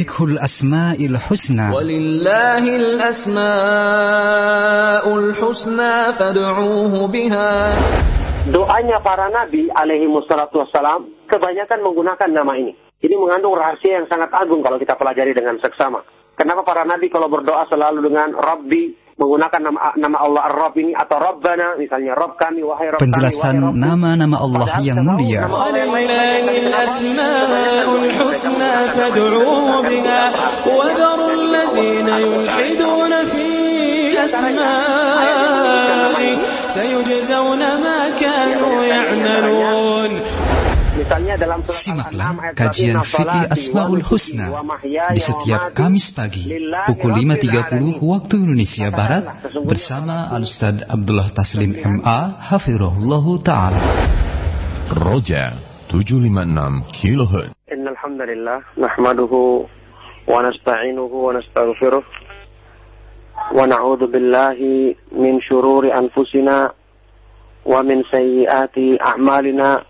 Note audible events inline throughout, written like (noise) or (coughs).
Fikhul Asma'il Husna Walillahil Asma'ul Husna fad'uuhu biha Doanya para nabi alaihi wassalatu wassalam kebanyakan menggunakan nama ini. Ini mengandung rahasia yang sangat agung kalau kita pelajari dengan seksama. Kenapa para nabi kalau berdoa selalu dengan Rabbi menggunakan nama nama Allah Ar-Rabb ini atau Rabbana misalnya Rabb kami wahai Rabb Penjelasan nama-nama Allah yang mulia. سيجزون ما كانوا يعملون Simaklah kajian fikih Asmaul Husna di setiap Kamis pagi pukul 5.30 waktu Indonesia Barat bersama Al-Ustaz Abdullah Taslim MA Hafirullah Ta'ala. Roja 756 kHz. Innalhamdulillah nahmaduhu wa nasta'inuhu wa nastaghfiruh wa na'udzu billahi min syururi anfusina wa min sayyiati a'malina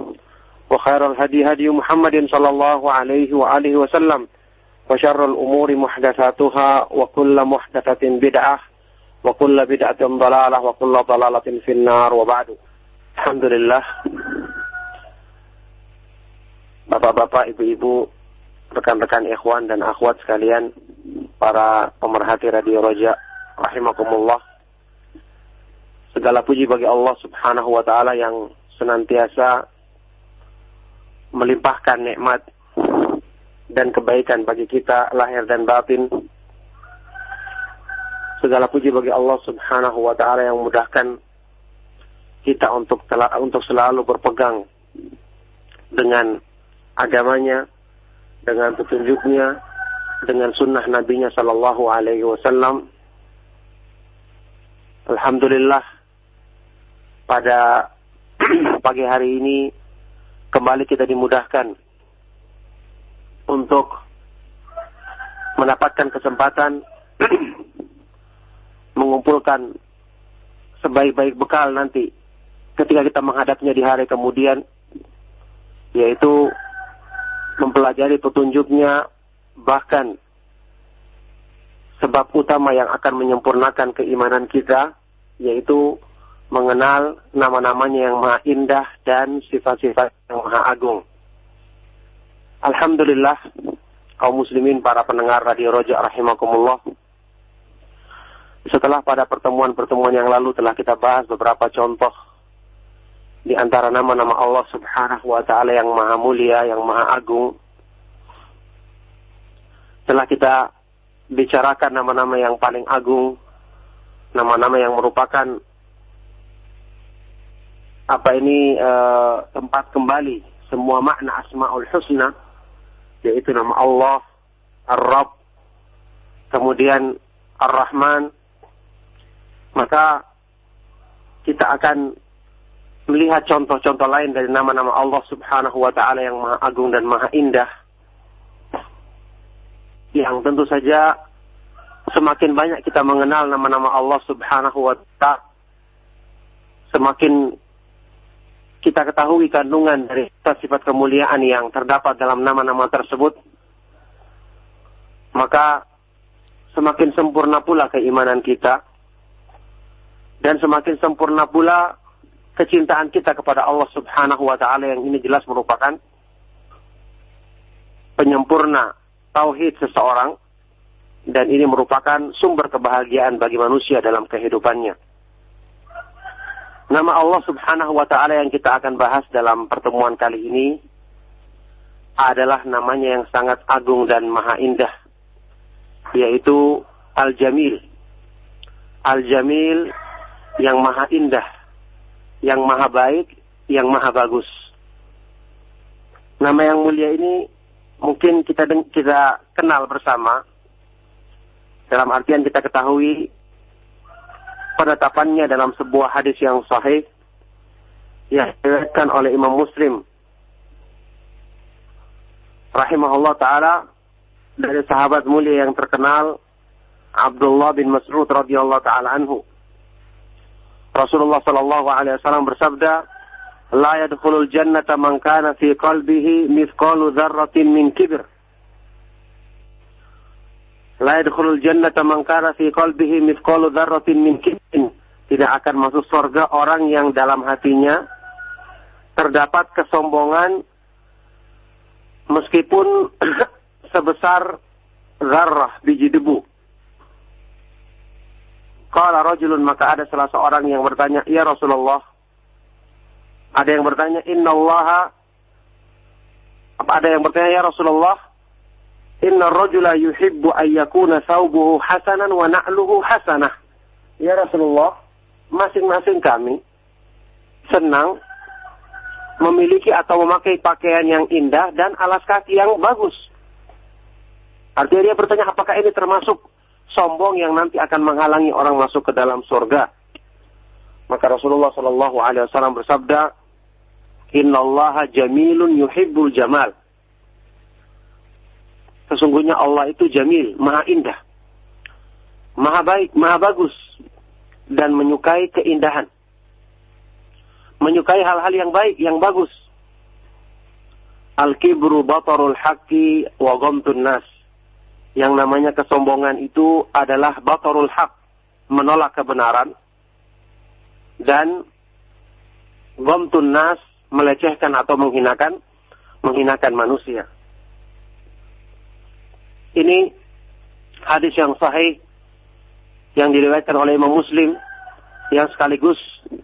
وخير الهدي هدي محمد صلى الله عليه وآله وسلم وشر الأمور محدثاتها وكل محدثة بدعة وكل بدعة ضلالة وكل ضلالة في النار وبعد الحمد لله Bapak-bapak, ibu-ibu, rekan-rekan ikhwan dan akhwat sekalian, para pemerhati Radio Roja, rahimakumullah. Segala puji bagi Allah Subhanahu wa taala yang senantiasa melimpahkan nikmat dan kebaikan bagi kita lahir dan batin. Segala puji bagi Allah Subhanahu wa taala yang memudahkan kita untuk untuk selalu berpegang dengan agamanya, dengan petunjuknya, dengan sunnah nabinya sallallahu alaihi wasallam. Alhamdulillah pada (clears throat) pagi hari ini kembali kita dimudahkan untuk mendapatkan kesempatan (clears throat) mengumpulkan sebaik-baik bekal nanti ketika kita menghadapnya di hari kemudian yaitu mempelajari petunjuknya bahkan sebab utama yang akan menyempurnakan keimanan kita yaitu mengenal nama-namanya yang maha indah dan sifat-sifat yang maha agung. Alhamdulillah, kaum muslimin para pendengar Radio Roja rahimakumullah. Setelah pada pertemuan-pertemuan yang lalu telah kita bahas beberapa contoh di antara nama-nama Allah Subhanahu wa taala yang maha mulia, yang maha agung. Setelah kita bicarakan nama-nama yang paling agung, nama-nama yang merupakan apa ini uh, tempat kembali? Semua makna asmaul husna yaitu nama Allah Ar-Rabb kemudian Ar-Rahman. Maka kita akan melihat contoh-contoh lain dari nama-nama Allah Subhanahu wa taala yang maha agung dan maha indah. Yang tentu saja semakin banyak kita mengenal nama-nama Allah Subhanahu wa taala semakin kita ketahui kandungan dari sifat kemuliaan yang terdapat dalam nama-nama tersebut, maka semakin sempurna pula keimanan kita. Dan semakin sempurna pula kecintaan kita kepada Allah Subhanahu wa taala yang ini jelas merupakan penyempurna tauhid seseorang. Dan ini merupakan sumber kebahagiaan bagi manusia dalam kehidupannya. Nama Allah Subhanahu wa taala yang kita akan bahas dalam pertemuan kali ini adalah namanya yang sangat agung dan maha indah yaitu Al-Jamil. Al-Jamil yang maha indah, yang maha baik, yang maha bagus. Nama yang mulia ini mungkin kita kita kenal bersama dalam artian kita ketahui penetapannya dalam sebuah hadis yang sahih yang diriwayatkan oleh Imam Muslim rahimahullah taala dari sahabat mulia yang terkenal Abdullah bin Mas'ud radhiyallahu taala anhu. Rasulullah sallallahu alaihi wasallam bersabda, "La yadkhulul jannata man kana fi qalbihi mithqalu dzarratin min kibr." La yadkhulul jannata man kana fi qalbihi mithqalu dzarratin min kibr. Tidak akan masuk surga orang yang dalam hatinya terdapat kesombongan meskipun (coughs) sebesar zarrah biji debu. Qala rajulun maka ada salah seorang yang bertanya, "Ya Rasulullah." Ada yang bertanya, "Inna Allah Apa ada yang bertanya, "Ya Rasulullah, Inna rajula yuhibbu an yakuna thawbuhu hasanan wa na'luhu hasanah." Ya Rasulullah, masing-masing kami senang memiliki atau memakai pakaian yang indah dan alas kaki yang bagus. Artinya dia bertanya apakah ini termasuk sombong yang nanti akan menghalangi orang masuk ke dalam surga. Maka Rasulullah Shallallahu Alaihi Wasallam bersabda, Inna Allah jamilun yuhibbul jamal. Sesungguhnya Allah itu jamil, maha indah, maha baik, maha bagus, dan menyukai keindahan. Menyukai hal-hal yang baik, yang bagus. Al-kibru batarul haqqi wa ghamtun nas yang namanya kesombongan itu adalah batarul haq, menolak kebenaran dan gomtun nas melecehkan atau menghinakan menghinakan manusia. Ini hadis yang sahih yang diriwayatkan oleh Imam Muslim yang sekaligus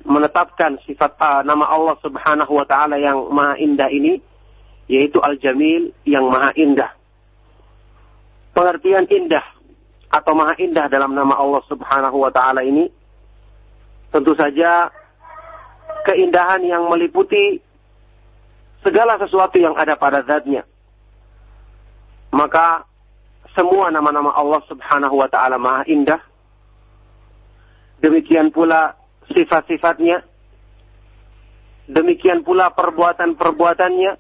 menetapkan sifat uh, nama Allah Subhanahu wa taala yang maha indah ini yaitu Al-Jamil yang maha indah pengertian indah atau maha indah dalam nama Allah Subhanahu wa taala ini tentu saja keindahan yang meliputi segala sesuatu yang ada pada zatnya. Maka semua nama-nama Allah Subhanahu wa taala maha indah. Demikian pula sifat-sifatnya. Demikian pula perbuatan-perbuatannya.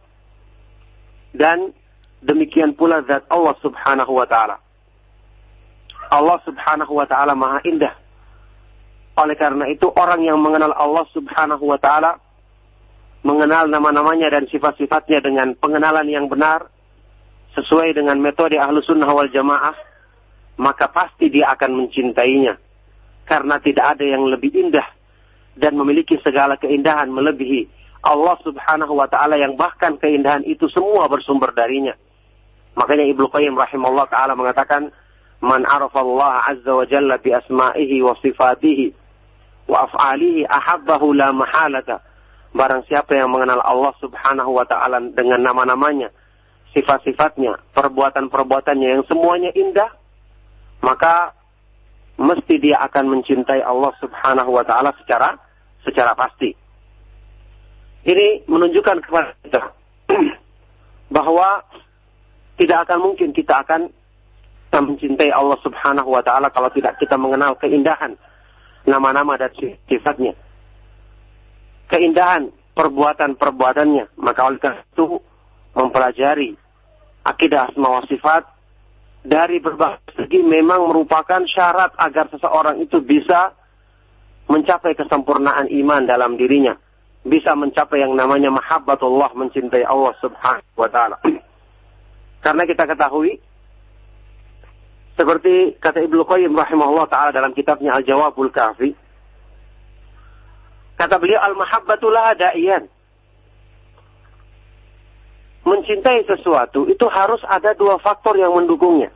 Dan demikian pula zat Allah Subhanahu wa taala. Allah Subhanahu wa taala Maha Indah. Oleh karena itu orang yang mengenal Allah Subhanahu wa taala mengenal nama-namanya dan sifat-sifatnya dengan pengenalan yang benar sesuai dengan metode ahlu sunnah wal jamaah maka pasti dia akan mencintainya karena tidak ada yang lebih indah dan memiliki segala keindahan melebihi Allah subhanahu wa ta'ala yang bahkan keindahan itu semua bersumber darinya. Makanya Ibnu Qayyim rahimahullah taala mengatakan man Allah azza wa jalla bi asma'ihi wa sifatihi wa af'alihi ahabbahu la mahalata. Barang siapa yang mengenal Allah Subhanahu wa taala dengan nama-namanya, sifat-sifatnya, perbuatan-perbuatannya yang semuanya indah, maka mesti dia akan mencintai Allah Subhanahu wa taala secara secara pasti. Ini menunjukkan kepada kita (clears throat) bahwa tidak akan mungkin kita akan mencintai Allah Subhanahu wa taala kalau tidak kita mengenal keindahan nama-nama dan sifatnya. Keindahan perbuatan-perbuatannya. Maka oleh karena itu mempelajari akidah asma sifat dari berbagai segi memang merupakan syarat agar seseorang itu bisa mencapai kesempurnaan iman dalam dirinya. Bisa mencapai yang namanya mahabbatullah, mencintai Allah subhanahu wa ta'ala. (clears throat) Karena kita ketahui seperti kata Ibnu Qayyim rahimahullah taala dalam kitabnya Al-Jawabul Kafi kata beliau al-mahabbatu laha da'iyan mencintai sesuatu itu harus ada dua faktor yang mendukungnya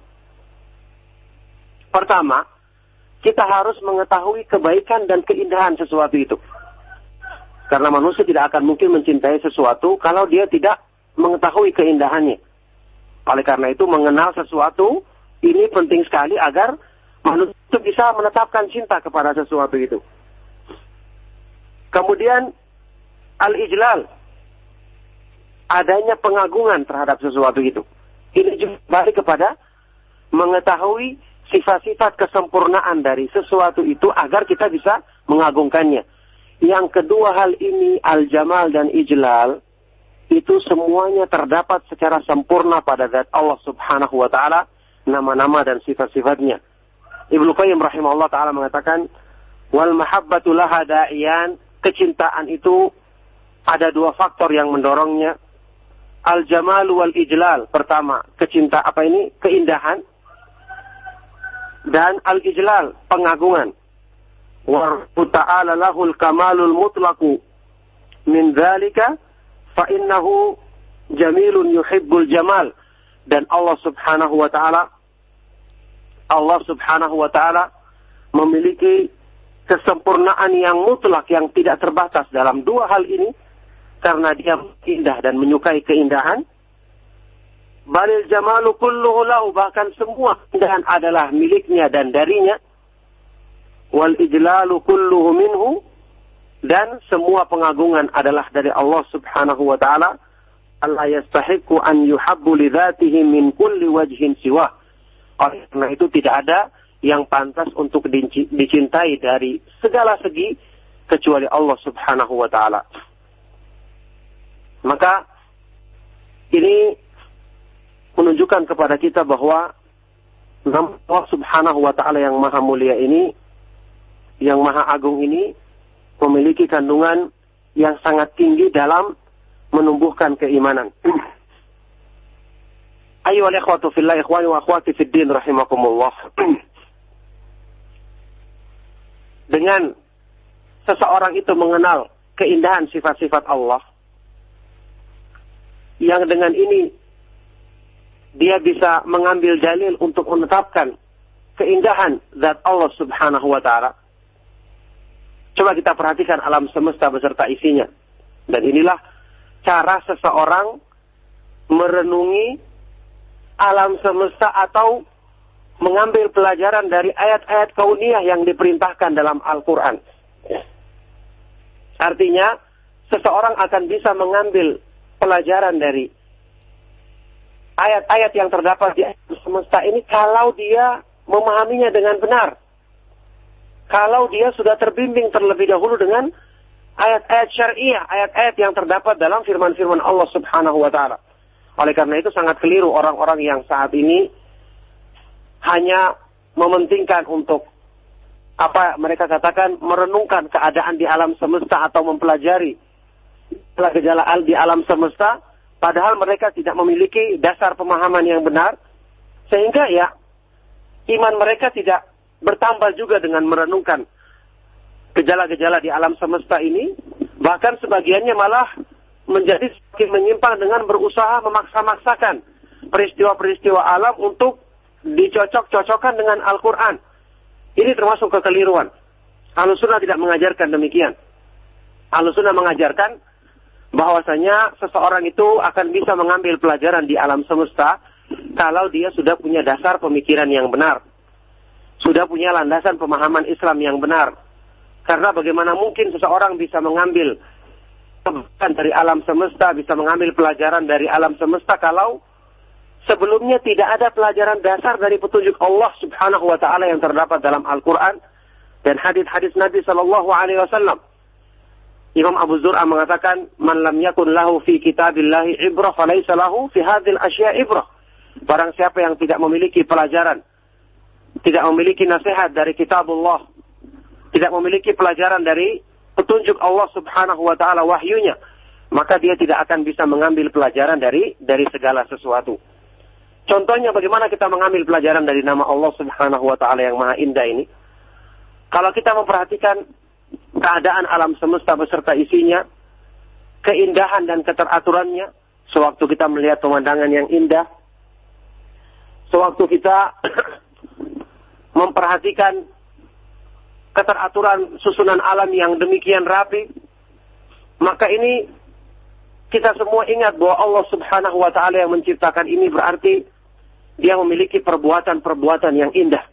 Pertama, kita harus mengetahui kebaikan dan keindahan sesuatu itu. Karena manusia tidak akan mungkin mencintai sesuatu kalau dia tidak mengetahui keindahannya. Oleh karena itu mengenal sesuatu ini penting sekali agar manusia bisa menetapkan cinta kepada sesuatu itu. Kemudian al-ijlal adanya pengagungan terhadap sesuatu itu. Ini juga balik kepada mengetahui sifat-sifat kesempurnaan dari sesuatu itu agar kita bisa mengagungkannya. Yang kedua hal ini al-jamal dan ijlal itu semuanya terdapat secara sempurna pada zat Allah Subhanahu wa taala nama-nama dan sifat-sifatnya. Ibnu Qayyim rahimahullah taala mengatakan wal mahabbatu laha da'iyan kecintaan itu ada dua faktor yang mendorongnya al jamal wal ijlal pertama kecinta apa ini? Keindahan. Dan al ijlal pengagungan. Wa ta'ala lahul kamalul mutlaqu. Min dzalika fa innahu jamilun yuhibbul jamal. Dan Allah Subhanahu wa taala Allah Subhanahu wa taala memiliki kesempurnaan yang mutlak yang tidak terbatas dalam dua hal ini karena dia indah dan menyukai keindahan balil jamalu kulluhu lahu bahkan semua keindahan adalah miliknya dan darinya wal ijlalu kulluhu minhu dan semua pengagungan adalah dari Allah Subhanahu wa taala Allah yastahiqu an yuhabbu li min kulli wajhin siwa oleh karena itu tidak ada yang pantas untuk dicintai dari segala segi kecuali Allah Subhanahu wa taala maka ini menunjukkan kepada kita bahwa Allah Subhanahu wa taala yang maha mulia ini yang maha agung ini memiliki kandungan yang sangat tinggi dalam menumbuhkan keimanan. (clears throat) Ayo ikhwatu fillah ikhwani wa akhwati fid din rahimakumullah. (clears throat) Dengan seseorang itu mengenal keindahan sifat-sifat Allah yang dengan ini dia bisa mengambil dalil untuk menetapkan keindahan zat Allah Subhanahu wa taala Coba kita perhatikan alam semesta beserta isinya. Dan inilah cara seseorang merenungi alam semesta atau mengambil pelajaran dari ayat-ayat kauniyah yang diperintahkan dalam Al-Quran. Artinya, seseorang akan bisa mengambil pelajaran dari ayat-ayat yang terdapat di alam semesta ini kalau dia memahaminya dengan benar kalau dia sudah terbimbing terlebih dahulu dengan ayat-ayat syariah, ayat-ayat yang terdapat dalam firman-firman Allah Subhanahu wa taala. Oleh karena itu sangat keliru orang-orang yang saat ini hanya mementingkan untuk apa mereka katakan merenungkan keadaan di alam semesta atau mempelajari gejala di alam semesta padahal mereka tidak memiliki dasar pemahaman yang benar sehingga ya iman mereka tidak bertambah juga dengan merenungkan gejala-gejala di alam semesta ini, bahkan sebagiannya malah menjadi semakin menyimpang dengan berusaha memaksa-maksakan peristiwa-peristiwa alam untuk dicocok-cocokkan dengan Al-Quran. Ini termasuk kekeliruan. Al-Sunnah tidak mengajarkan demikian. Al-Sunnah mengajarkan bahwasanya seseorang itu akan bisa mengambil pelajaran di alam semesta kalau dia sudah punya dasar pemikiran yang benar sudah punya landasan pemahaman Islam yang benar. Karena bagaimana mungkin seseorang bisa mengambil kebaikan dari alam semesta, bisa mengambil pelajaran dari alam semesta kalau sebelumnya tidak ada pelajaran dasar dari petunjuk Allah Subhanahu wa taala yang terdapat dalam Al-Qur'an dan hadis-hadis Nabi sallallahu alaihi wasallam. Imam Abu Zur'a mengatakan, "Man lam yakun lahu fi kitabillahi ibrah falaysa lahu fi hadhil asya ibrah." Barang siapa yang tidak memiliki pelajaran tidak memiliki nasihat dari kitabullah, tidak memiliki pelajaran dari petunjuk Allah Subhanahu wa taala wahyunya, maka dia tidak akan bisa mengambil pelajaran dari dari segala sesuatu. Contohnya bagaimana kita mengambil pelajaran dari nama Allah Subhanahu wa taala yang maha indah ini? Kalau kita memperhatikan keadaan alam semesta beserta isinya, keindahan dan keteraturannya, sewaktu kita melihat pemandangan yang indah, sewaktu kita (clears throat) memperhatikan keteraturan susunan alam yang demikian rapi, maka ini kita semua ingat bahwa Allah Subhanahu wa taala yang menciptakan ini berarti dia memiliki perbuatan-perbuatan yang indah.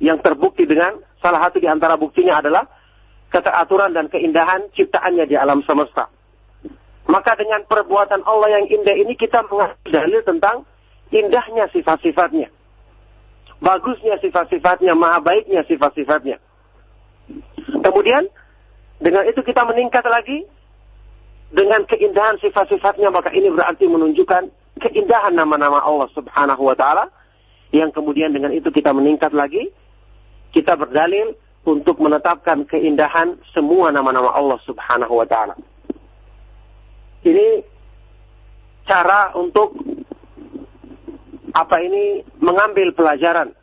Yang terbukti dengan salah satu di antara buktinya adalah keteraturan dan keindahan ciptaannya di alam semesta. Maka dengan perbuatan Allah yang indah ini kita mengambil dalil tentang indahnya sifat-sifatnya. Bagusnya sifat-sifatnya, maha baiknya sifat-sifatnya. Kemudian dengan itu kita meningkat lagi dengan keindahan sifat-sifatnya maka ini berarti menunjukkan keindahan nama-nama Allah Subhanahu wa taala yang kemudian dengan itu kita meningkat lagi kita berdalil untuk menetapkan keindahan semua nama-nama Allah Subhanahu wa taala. Ini cara untuk apa ini mengambil pelajaran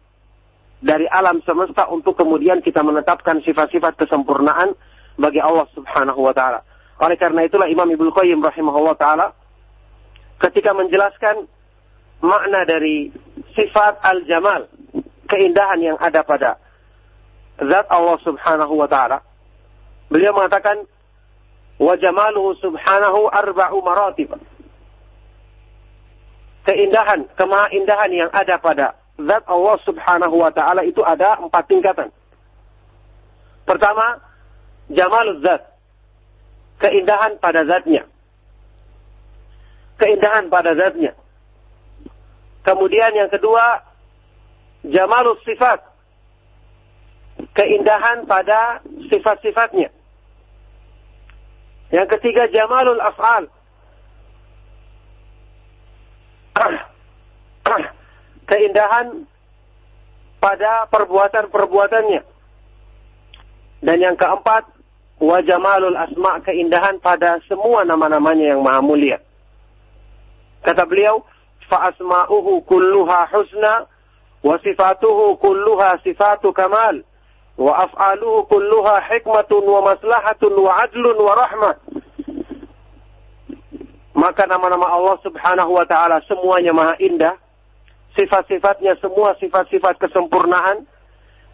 dari alam semesta untuk kemudian kita menetapkan sifat-sifat kesempurnaan bagi Allah Subhanahu wa taala. Oleh karena itulah Imam Ibnu Qayyim rahimahullah taala ketika menjelaskan makna dari sifat al-jamal, keindahan yang ada pada zat Allah Subhanahu wa taala. Beliau mengatakan wa jamaluhu subhanahu arba'u maratib. Keindahan, kemahaindahan yang ada pada zat Allah Subhanahu wa taala itu ada empat tingkatan. Pertama, jamalul zat keindahan pada zatnya. Keindahan pada zatnya. Kemudian yang kedua, jamalus sifat. Keindahan pada sifat-sifatnya. Yang ketiga, jamalul af'al. (clears throat) Keindahan pada perbuatan-perbuatannya. Dan yang keempat, wa jamalul asma keindahan pada semua nama-namanya yang maha mulia. Kata beliau, fa asma'uhu kulluha husna wa sifatuhu kulluha sifatu kamal wa af'aluhu kulluha hikmatun wa maslahatun wa adlun wa rahmah. Maka nama-nama Allah Subhanahu wa taala semuanya maha indah. Sifat-sifatnya semua sifat-sifat kesempurnaan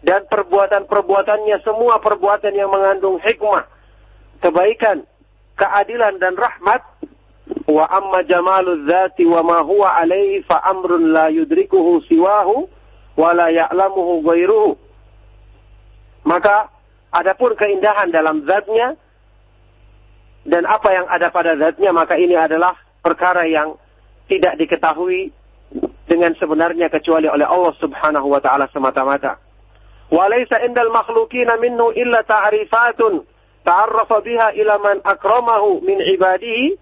dan perbuatan-perbuatannya semua perbuatan yang mengandung hikmah, kebaikan, keadilan dan rahmat. Wa amma jamalu dzati wa ma huwa alaihi fa amrun la yudrikuhu siwahu wa la ya'lamuhu ghairuhu. Maka adapun keindahan dalam zatnya dan apa yang ada pada zatnya maka ini adalah perkara yang tidak diketahui dengan sebenarnya kecuali oleh Allah Subhanahu wa taala semata-mata. Walaysa indal makhluqina minhu illa ta'rifatun ta'arrafa biha ila man akramahu min ibadihi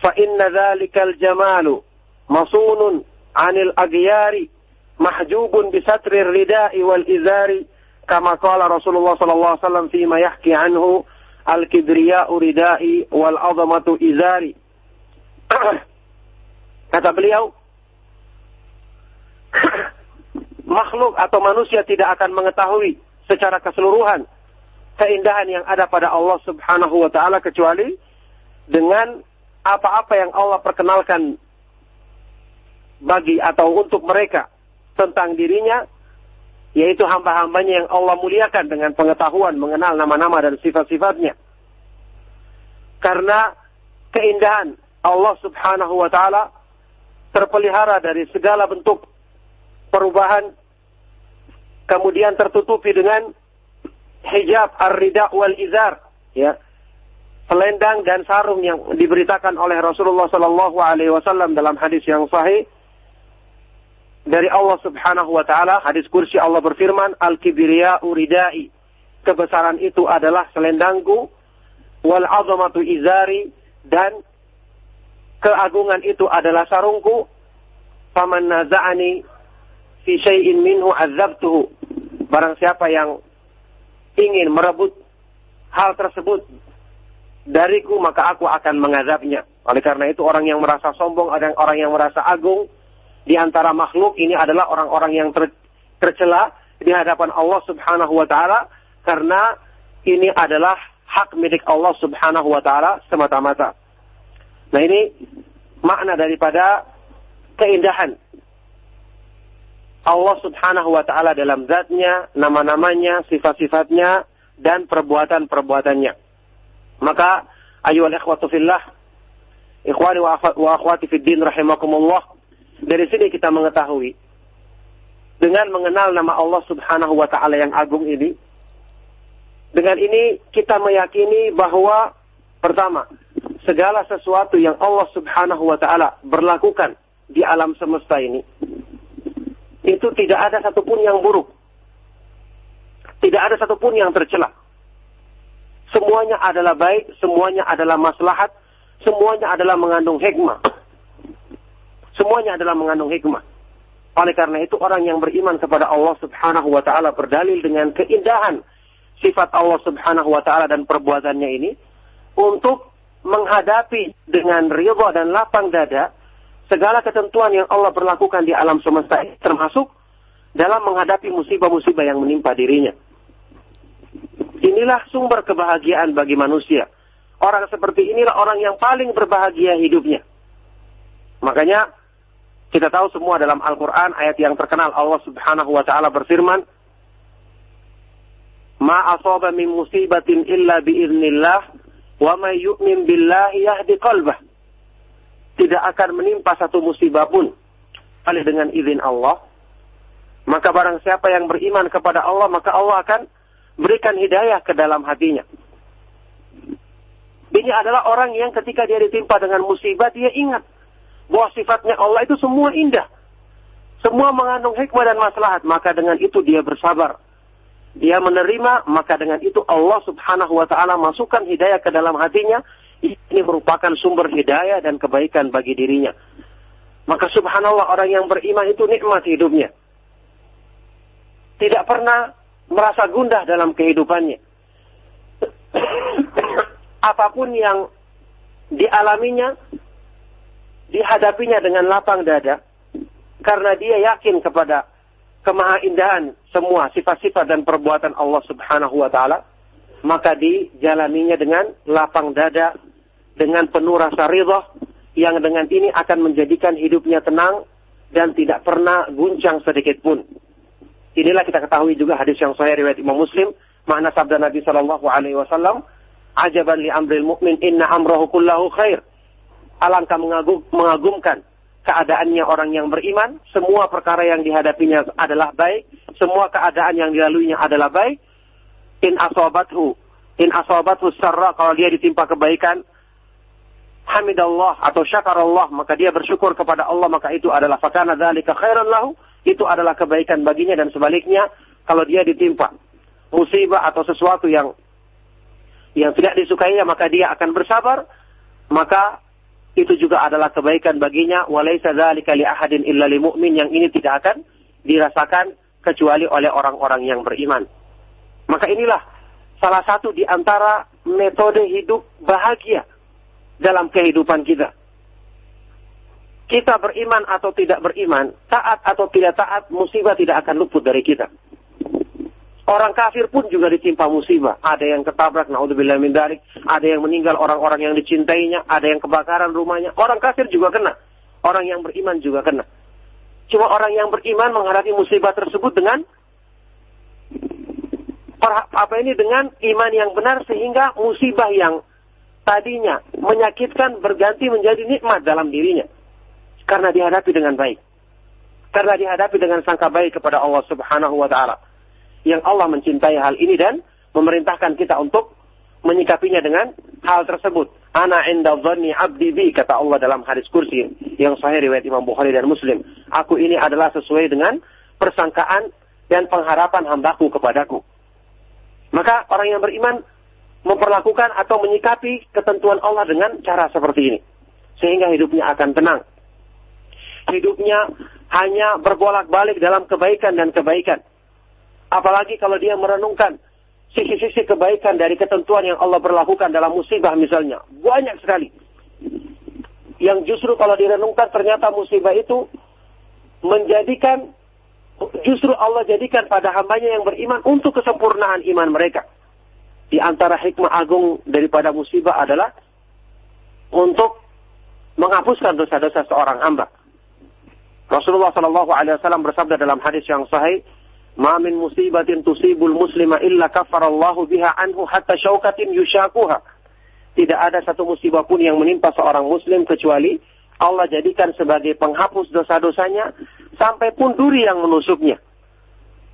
fa inna dzalikal jamalu masunun 'anil aghyari mahjubun bi satrir ridai wal izari كما قال رسول الله صلى الله عليه وسلم فيما يحكي عنه الكبرياء ردائي والعظمة إزاري kata beliau (clears throat) makhluk atau manusia tidak akan mengetahui secara keseluruhan keindahan yang ada pada Allah Subhanahu wa taala kecuali dengan apa-apa yang Allah perkenalkan bagi atau untuk mereka tentang dirinya yaitu hamba-hambanya yang Allah muliakan dengan pengetahuan mengenal nama-nama dan sifat-sifatnya. Karena keindahan Allah Subhanahu wa taala terpelihara dari segala bentuk perubahan kemudian tertutupi dengan hijab ar-rida wal izar ya selendang dan sarung yang diberitakan oleh Rasulullah sallallahu alaihi wasallam dalam hadis yang sahih dari Allah Subhanahu wa taala hadis kursi Allah berfirman al kibriya uridai kebesaran itu adalah selendangku wal azamatu izari dan keagungan itu adalah sarungku faman naza'ani fi syai'in minhu azabtuhu. Barang siapa yang ingin merebut hal tersebut dariku maka aku akan mengazabnya. Oleh karena itu orang yang merasa sombong, ada orang yang merasa agung di antara makhluk ini adalah orang-orang yang ter, tercela di hadapan Allah Subhanahu wa taala karena ini adalah hak milik Allah Subhanahu wa taala semata-mata. Nah, ini makna daripada keindahan Allah subhanahu wa ta'ala dalam zatnya, nama-namanya, sifat-sifatnya, dan perbuatan-perbuatannya. Maka, ayuhal ikhwatu fillah, ikhwani wa akhwati fid din rahimakumullah, dari sini kita mengetahui, dengan mengenal nama Allah subhanahu wa ta'ala yang agung ini, dengan ini kita meyakini bahwa pertama, segala sesuatu yang Allah Subhanahu wa taala berlakukan di alam semesta ini itu tidak ada satupun yang buruk. Tidak ada satupun yang tercela. Semuanya adalah baik, semuanya adalah maslahat, semuanya adalah mengandung hikmah. Semuanya adalah mengandung hikmah. Oleh karena itu orang yang beriman kepada Allah Subhanahu wa taala berdalil dengan keindahan sifat Allah Subhanahu wa taala dan perbuatannya ini untuk menghadapi dengan ridha dan lapang dada segala ketentuan yang Allah berlakukan di alam semesta ini termasuk dalam menghadapi musibah-musibah yang menimpa dirinya. Inilah sumber kebahagiaan bagi manusia. Orang seperti inilah orang yang paling berbahagia hidupnya. Makanya kita tahu semua dalam Al-Quran ayat yang terkenal Allah subhanahu wa ta'ala berfirman Ma asaba min musibatin illa biiznillah wa may yu'min billahi yahdi qalbah. Tidak akan menimpa satu musibah pun kecuali dengan izin Allah. Maka barang siapa yang beriman kepada Allah, maka Allah akan berikan hidayah ke dalam hatinya. Ini adalah orang yang ketika dia ditimpa dengan musibah, dia ingat bahwa sifatnya Allah itu semua indah. Semua mengandung hikmah dan maslahat. Maka dengan itu dia bersabar dia menerima, maka dengan itu Allah subhanahu wa ta'ala masukkan hidayah ke dalam hatinya. Ini merupakan sumber hidayah dan kebaikan bagi dirinya. Maka subhanallah orang yang beriman itu nikmat hidupnya. Tidak pernah merasa gundah dalam kehidupannya. (coughs) Apa pun yang dialaminya, dihadapinya dengan lapang dada. Karena dia yakin kepada kemahaindahan semua sifat-sifat dan perbuatan Allah Subhanahu wa taala, maka dijalaninya dengan lapang dada, dengan penuh rasa ridha yang dengan ini akan menjadikan hidupnya tenang dan tidak pernah guncang sedikit pun. Inilah kita ketahui juga hadis yang sahih riwayat Imam Muslim, makna sabda Nabi sallallahu alaihi wasallam, "Ajaban li amril mu'min inna amrahu kullahu khair." Alangkah mengagum, mengagumkan keadaannya orang yang beriman, semua perkara yang dihadapinya adalah baik, semua keadaan yang dilaluinya adalah baik. In asobathu, in asobathu sarra, kalau dia ditimpa kebaikan, hamidallah atau syakarallah, maka dia bersyukur kepada Allah, maka itu adalah fakana dzalika khairan lahu, itu adalah kebaikan baginya dan sebaliknya, kalau dia ditimpa musibah atau sesuatu yang yang tidak disukainya, maka dia akan bersabar, maka itu juga adalah kebaikan baginya walaisa dzalika li ahadin illa lil mu'min yang ini tidak akan dirasakan kecuali oleh orang-orang yang beriman. Maka inilah salah satu di antara metode hidup bahagia dalam kehidupan kita. Kita beriman atau tidak beriman, taat atau tidak taat, musibah tidak akan luput dari kita. Orang kafir pun juga ditimpa musibah. Ada yang ketabrak, naudzubillah min darik. Ada yang meninggal orang-orang yang dicintainya. Ada yang kebakaran rumahnya. Orang kafir juga kena. Orang yang beriman juga kena. Cuma orang yang beriman menghadapi musibah tersebut dengan apa ini dengan iman yang benar sehingga musibah yang tadinya menyakitkan berganti menjadi nikmat dalam dirinya karena dihadapi dengan baik karena dihadapi dengan sangka baik kepada Allah Subhanahu wa taala yang Allah mencintai hal ini dan memerintahkan kita untuk menyikapinya dengan hal tersebut. Ana inda dhanni abdi bi kata Allah dalam hadis kursi yang sahih riwayat Imam Bukhari dan Muslim. Aku ini adalah sesuai dengan persangkaan dan pengharapan hambaku kepadaku. Maka orang yang beriman memperlakukan atau menyikapi ketentuan Allah dengan cara seperti ini. Sehingga hidupnya akan tenang. Hidupnya hanya berbolak-balik dalam kebaikan dan kebaikan. Apalagi kalau dia merenungkan sisi-sisi kebaikan dari ketentuan yang Allah berlakukan dalam musibah misalnya. Banyak sekali. Yang justru kalau direnungkan ternyata musibah itu menjadikan justru Allah jadikan pada hambanya yang beriman untuk kesempurnaan iman mereka. Di antara hikmah agung daripada musibah adalah untuk menghapuskan dosa-dosa seorang hamba. Rasulullah Shallallahu Alaihi Wasallam bersabda dalam hadis yang sahih, "Ma min musibatin tusibul muslima illa kafarallahu biha anhu hatta syaukatin yushakuha." Tidak ada satu musibah pun yang menimpa seorang muslim kecuali Allah jadikan sebagai penghapus dosa-dosanya sampai pun duri yang menusuknya.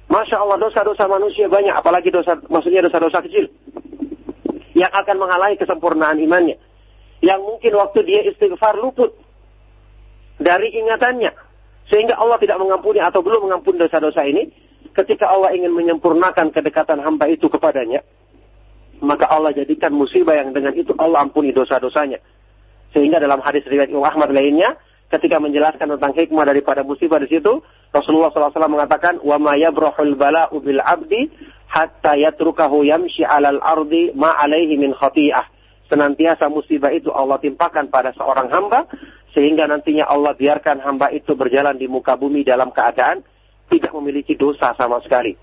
Masya Allah dosa-dosa manusia banyak, apalagi dosa maksudnya dosa-dosa kecil yang akan menghalangi kesempurnaan imannya. Yang mungkin waktu dia istighfar luput dari ingatannya. Sehingga Allah tidak mengampuni atau belum mengampuni dosa-dosa ini. Ketika Allah ingin menyempurnakan kedekatan hamba itu kepadanya. Maka Allah jadikan musibah yang dengan itu Allah ampuni dosa-dosanya. Sehingga dalam hadis riwayat Imam Ahmad lainnya. Ketika menjelaskan tentang hikmah daripada musibah di situ. Rasulullah SAW mengatakan. Wa ma yabrahul bala'u bil abdi. Hatta yatrukahu yamshi alal ardi ma alaihi min senantiasa musibah itu Allah timpakan pada seorang hamba sehingga nantinya Allah biarkan hamba itu berjalan di muka bumi dalam keadaan tidak memiliki dosa sama sekali.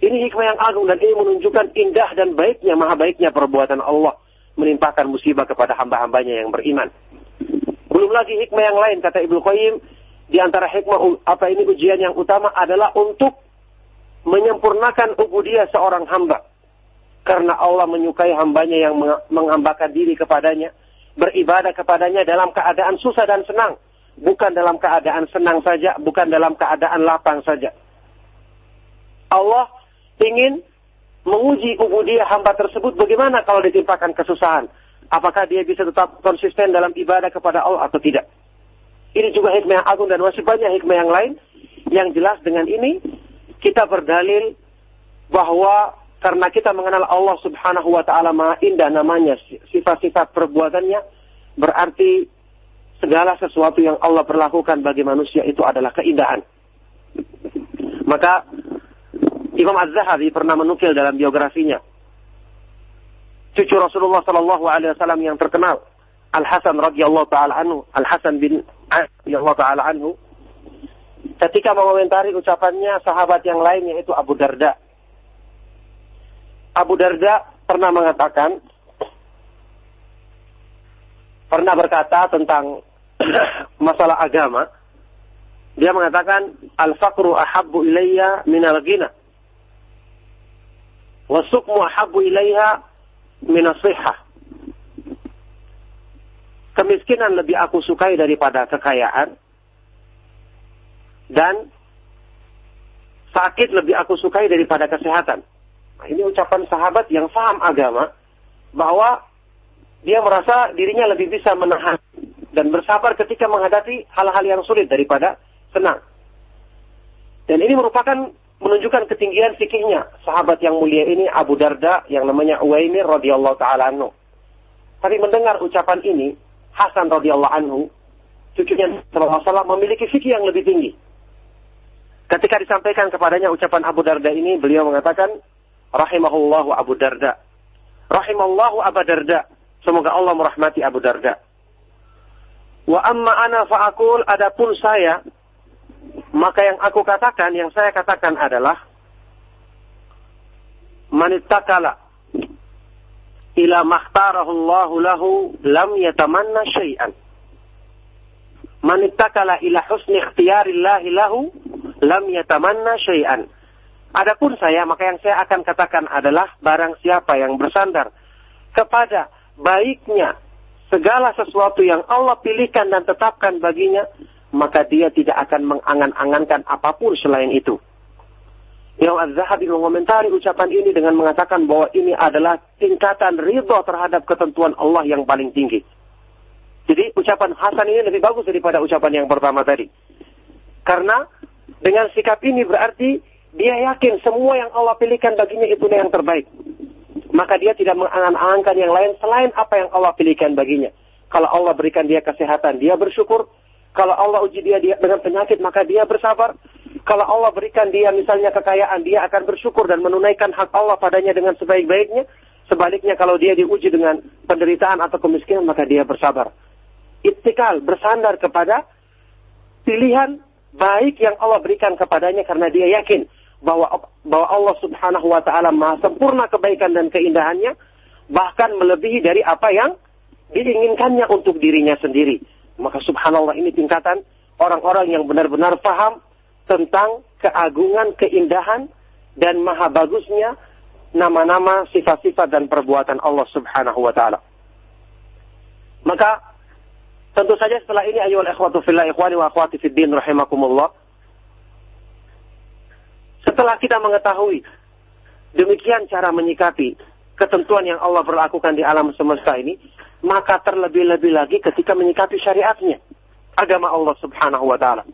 Ini hikmah yang agung dan ini menunjukkan indah dan baiknya, maha baiknya perbuatan Allah menimpakan musibah kepada hamba-hambanya yang beriman. Belum lagi hikmah yang lain, kata Ibnu Qayyim, di antara hikmah apa ini ujian yang utama adalah untuk menyempurnakan ubudiyah seorang hamba. Karena Allah menyukai hambanya yang menghambakan diri kepadanya beribadah kepadanya dalam keadaan susah dan senang. Bukan dalam keadaan senang saja, bukan dalam keadaan lapang saja. Allah ingin menguji ubudiyah hamba tersebut bagaimana kalau ditimpakan kesusahan. Apakah dia bisa tetap konsisten dalam ibadah kepada Allah atau tidak. Ini juga hikmah yang agung dan masih banyak hikmah yang lain. Yang jelas dengan ini kita berdalil bahwa karena kita mengenal Allah Subhanahu wa taala Maha Indah namanya, sifat-sifat perbuatannya berarti segala sesuatu yang Allah perlakukan bagi manusia itu adalah keindahan. Maka Imam Az-Zahabi pernah menukil dalam biografinya. Cucu Rasulullah Shallallahu alaihi wasallam yang terkenal Al Hasan radhiyallahu taala anhu, Al Hasan bin radhiyallahu taala anhu. Ketika mengomentari ucapannya sahabat yang lain yaitu Abu Darda. Abu Darda pernah mengatakan, pernah berkata tentang (coughs) masalah agama. Dia mengatakan, Al-faqru ahabbu ilayya minal ghina. Wasukmu ahabbu ilayya minas sihah. Kemiskinan lebih aku sukai daripada kekayaan. Dan sakit lebih aku sukai daripada kesehatan. Nah, ini ucapan sahabat yang paham agama bahwa dia merasa dirinya lebih bisa menahan dan bersabar ketika menghadapi hal-hal yang sulit daripada senang. Dan ini merupakan menunjukkan ketinggian fikihnya sahabat yang mulia ini Abu Darda yang namanya Uwaimir radhiyallahu taala anhu. Tapi mendengar ucapan ini Hasan radhiyallahu anhu cucunya Rasulullah memiliki fikih yang lebih tinggi. Ketika disampaikan kepadanya ucapan Abu Darda ini, beliau mengatakan, rahimahullahu Abu Darda. Rahimallahu Abu Darda. Semoga Allah merahmati Abu Darda. Wa amma ana fa'akul adapun saya maka yang aku katakan, yang saya katakan adalah manittakala ila makhtarahu Allahu lahu lam yatamanna syai'an. Manittakala ila husni ikhtiyarillahi lahu lam yatamanna syai'an Adapun saya, maka yang saya akan katakan adalah barang siapa yang bersandar kepada baiknya segala sesuatu yang Allah pilihkan dan tetapkan baginya, maka dia tidak akan mengangan-angankan apa pun selain itu. Imam Az-Zahabi mengomentari ucapan ini dengan mengatakan bahwa ini adalah tingkatan ridho terhadap ketentuan Allah yang paling tinggi. Jadi ucapan Hasan ini lebih bagus daripada ucapan yang pertama tadi. Karena dengan sikap ini berarti dia yakin semua yang Allah pilihkan baginya itu yang terbaik. Maka dia tidak mengangan-angankan yang lain selain apa yang Allah pilihkan baginya. Kalau Allah berikan dia kesehatan, dia bersyukur. Kalau Allah uji dia, dengan penyakit, maka dia bersabar. Kalau Allah berikan dia misalnya kekayaan, dia akan bersyukur dan menunaikan hak Allah padanya dengan sebaik-baiknya. Sebaliknya kalau dia diuji dengan penderitaan atau kemiskinan, maka dia bersabar. Ittikal, bersandar kepada pilihan baik yang Allah berikan kepadanya karena dia yakin bahwa bahwa Allah Subhanahu wa taala Maha sempurna kebaikan dan keindahannya bahkan melebihi dari apa yang diinginkannya untuk dirinya sendiri. Maka subhanallah ini tingkatan orang-orang yang benar-benar paham tentang keagungan, keindahan, dan maha bagusnya nama-nama, sifat-sifat, dan perbuatan Allah subhanahu wa ta'ala. Maka, tentu saja setelah ini, ayuhal ikhwatu fillah, ikhwani wa akhwati fiddin, rahimakumullah. Setelah kita mengetahui demikian cara menyikapi ketentuan yang Allah berlakukan di alam semesta ini, maka terlebih-lebih lagi ketika menyikapi syariatnya, agama Allah subhanahu wa ta'ala.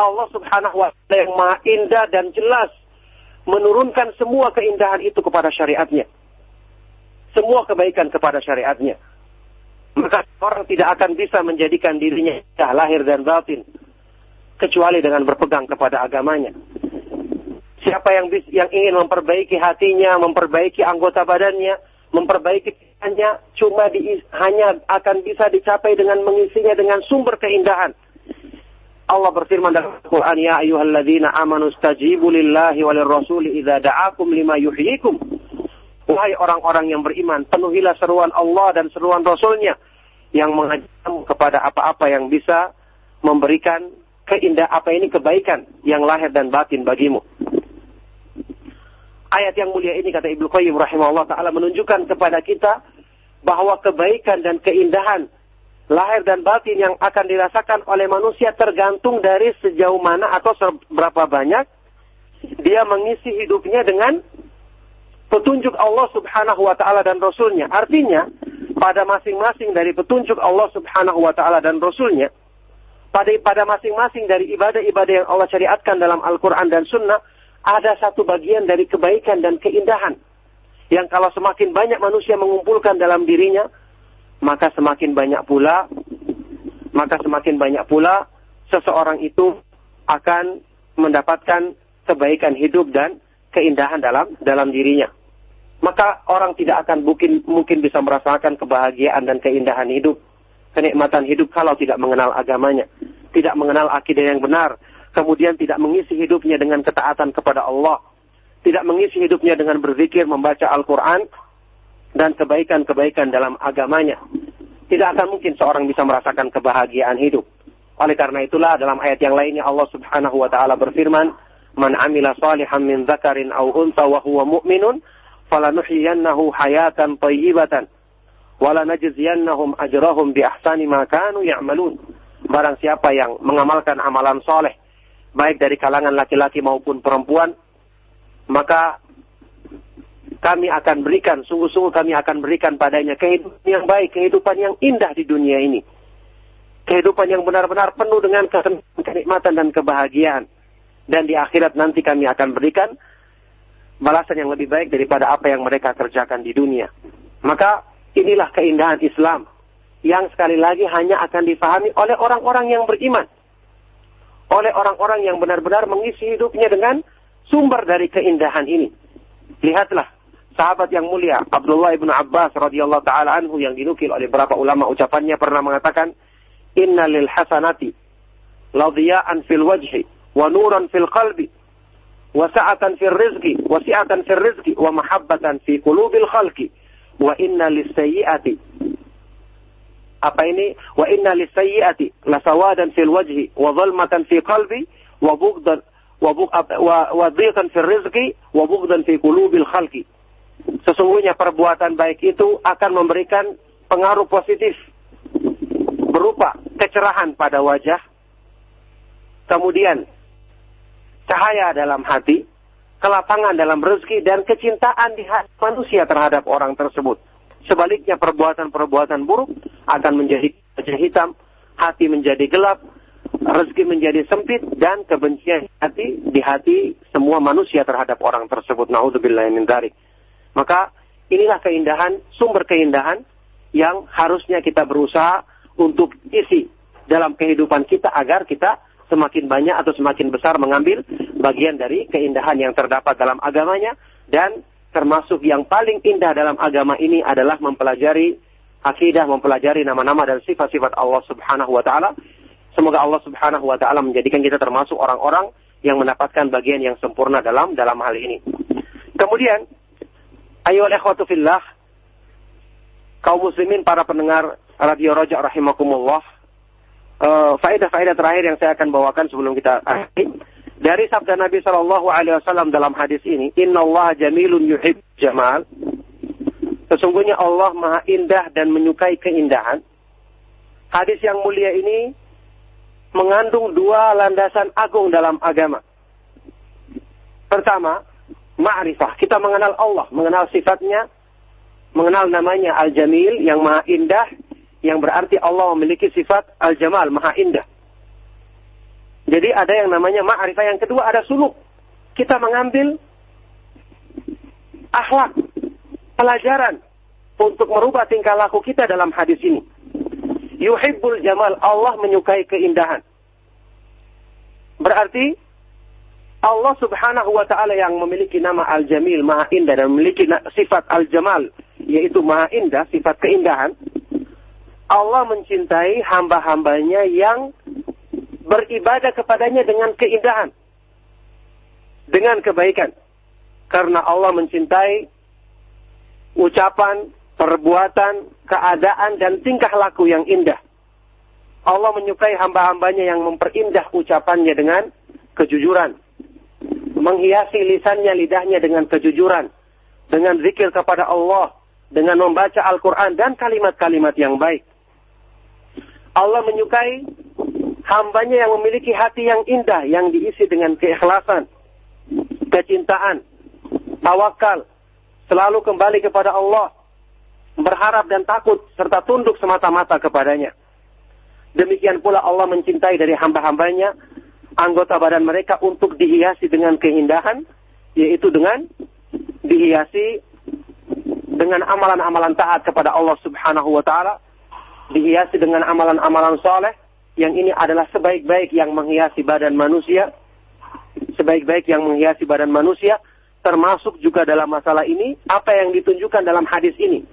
Allah subhanahu wa ta'ala yang maha indah dan jelas menurunkan semua keindahan itu kepada syariatnya. Semua kebaikan kepada syariatnya. Maka orang tidak akan bisa menjadikan dirinya lahir dan batin. Kecuali dengan berpegang kepada agamanya. Siapa yang yang ingin memperbaiki hatinya, memperbaiki anggota badannya, memperbaiki hanya cuma di, hanya akan bisa dicapai dengan mengisinya dengan sumber keindahan Allah berfirman dalam Al-Quran, Ya ayuhalladzina amanu stajibu lillahi walir rasuli idha da'akum lima yuhyikum. Wahai orang-orang yang beriman, penuhilah seruan Allah dan seruan Rasulnya yang mengajarmu kepada apa-apa yang bisa memberikan keindah apa ini kebaikan yang lahir dan batin bagimu. Ayat yang mulia ini kata Ibnu Qayyim rahimahullah taala menunjukkan kepada kita bahwa kebaikan dan keindahan lahir dan batin yang akan dirasakan oleh manusia tergantung dari sejauh mana atau seberapa banyak dia mengisi hidupnya dengan petunjuk Allah Subhanahu wa taala dan rasulnya. Artinya, pada masing-masing dari petunjuk Allah Subhanahu wa taala dan rasulnya, pada pada masing-masing dari ibadah-ibadah yang Allah syariatkan dalam Al-Qur'an dan Sunnah, ada satu bagian dari kebaikan dan keindahan yang kalau semakin banyak manusia mengumpulkan dalam dirinya, maka semakin banyak pula maka semakin banyak pula seseorang itu akan mendapatkan kebaikan hidup dan keindahan dalam dalam dirinya. Maka orang tidak akan mungkin mungkin bisa merasakan kebahagiaan dan keindahan hidup, kenikmatan hidup kalau tidak mengenal agamanya, tidak mengenal akidah yang benar, kemudian tidak mengisi hidupnya dengan ketaatan kepada Allah, tidak mengisi hidupnya dengan berzikir, membaca Al-Qur'an, dan kebaikan-kebaikan dalam agamanya. Tidak akan mungkin seorang bisa merasakan kebahagiaan hidup. Oleh karena itulah dalam ayat yang lainnya Allah Subhanahu wa taala berfirman, "Man 'amila salihan min dzakarin aw untha wa huwa mu'minun, falanuhyiyannahu hayatan thayyibatan wa lanajziyannahum ajrahum bi ahsani ma kanu ya'malun." Barang siapa yang mengamalkan amalan soleh, baik dari kalangan laki-laki maupun perempuan, maka kami akan berikan, sungguh-sungguh kami akan berikan padanya kehidupan yang baik, kehidupan yang indah di dunia ini. Kehidupan yang benar-benar penuh dengan kenikmatan dan kebahagiaan. Dan di akhirat nanti kami akan berikan balasan yang lebih baik daripada apa yang mereka kerjakan di dunia. Maka inilah keindahan Islam yang sekali lagi hanya akan difahami oleh orang-orang yang beriman. Oleh orang-orang yang benar-benar mengisi hidupnya dengan sumber dari keindahan ini. Lihatlah sahabat yang mulia Abdullah ibnu Abbas radhiyallahu taala anhu yang dinukil oleh beberapa ulama ucapannya pernah mengatakan inna lil hasanati ladiya'an fil wajhi wa nuran fil qalbi wa sa'atan fil rizqi wa si'atan fil rizqi wa mahabbatan fi qulubil khalqi wa inna lis sayyiati apa ini? Wa inna lis sayyiati lasawadan fil wajhi wa dhalmatan fi qalbi wa bughdan wa wa dhiqan fil rizqi wa bughdan fi qulubil khalqi. Sesungguhnya perbuatan baik itu akan memberikan pengaruh positif berupa kecerahan pada wajah, kemudian cahaya dalam hati, kelapangan dalam rezeki, dan kecintaan di hati manusia terhadap orang tersebut. Sebaliknya perbuatan-perbuatan buruk akan menjadi wajah hitam, hati menjadi gelap, rezeki menjadi sempit, dan kebencian hati di hati semua manusia terhadap orang tersebut. Naudzubillah min dzalik. Maka inilah keindahan, sumber keindahan yang harusnya kita berusaha untuk isi dalam kehidupan kita agar kita semakin banyak atau semakin besar mengambil bagian dari keindahan yang terdapat dalam agamanya dan termasuk yang paling indah dalam agama ini adalah mempelajari akidah, mempelajari nama-nama dan sifat-sifat Allah Subhanahu wa taala. Semoga Allah Subhanahu wa taala menjadikan kita termasuk orang-orang yang mendapatkan bagian yang sempurna dalam dalam hal ini. Kemudian Ayo ikhwatu fillah, kaum muslimin para pendengar Radio Roja rahimakumullah. uh, faedah-faedah terakhir yang saya akan bawakan sebelum kita akhiri. Dari sabda Nabi Shallallahu Alaihi Wasallam dalam hadis ini, Inna Allah jamilun yuhib jamal. Sesungguhnya Allah maha indah dan menyukai keindahan. Hadis yang mulia ini mengandung dua landasan agung dalam agama. Pertama, ma'rifah. Kita mengenal Allah, mengenal sifatnya, mengenal namanya Al-Jamil yang maha indah, yang berarti Allah memiliki sifat Al-Jamal, maha indah. Jadi ada yang namanya ma'rifah. Yang kedua ada suluk. Kita mengambil akhlak, pelajaran untuk merubah tingkah laku kita dalam hadis ini. Yuhibbul jamal, Allah menyukai keindahan. Berarti Allah subhanahu wa ta'ala yang memiliki nama Al-Jamil, Maha Indah, dan memiliki sifat Al-Jamal, yaitu Maha Indah, sifat keindahan. Allah mencintai hamba-hambanya yang beribadah kepadanya dengan keindahan. Dengan kebaikan. Karena Allah mencintai ucapan, perbuatan, keadaan, dan tingkah laku yang indah. Allah menyukai hamba-hambanya yang memperindah ucapannya dengan kejujuran. Menghiasi lisannya, lidahnya dengan kejujuran. Dengan zikir kepada Allah. Dengan membaca Al-Quran dan kalimat-kalimat yang baik. Allah menyukai hambanya yang memiliki hati yang indah, yang diisi dengan keikhlasan, kecintaan, tawakal, selalu kembali kepada Allah, berharap dan takut, serta tunduk semata-mata kepadanya. Demikian pula Allah mencintai dari hamba-hambanya, anggota badan mereka untuk dihiasi dengan keindahan, yaitu dengan dihiasi dengan amalan-amalan taat kepada Allah subhanahu wa ta'ala, dihiasi dengan amalan-amalan soleh, yang ini adalah sebaik-baik yang menghiasi badan manusia, sebaik-baik yang menghiasi badan manusia, termasuk juga dalam masalah ini apa yang ditunjukkan dalam hadis ini,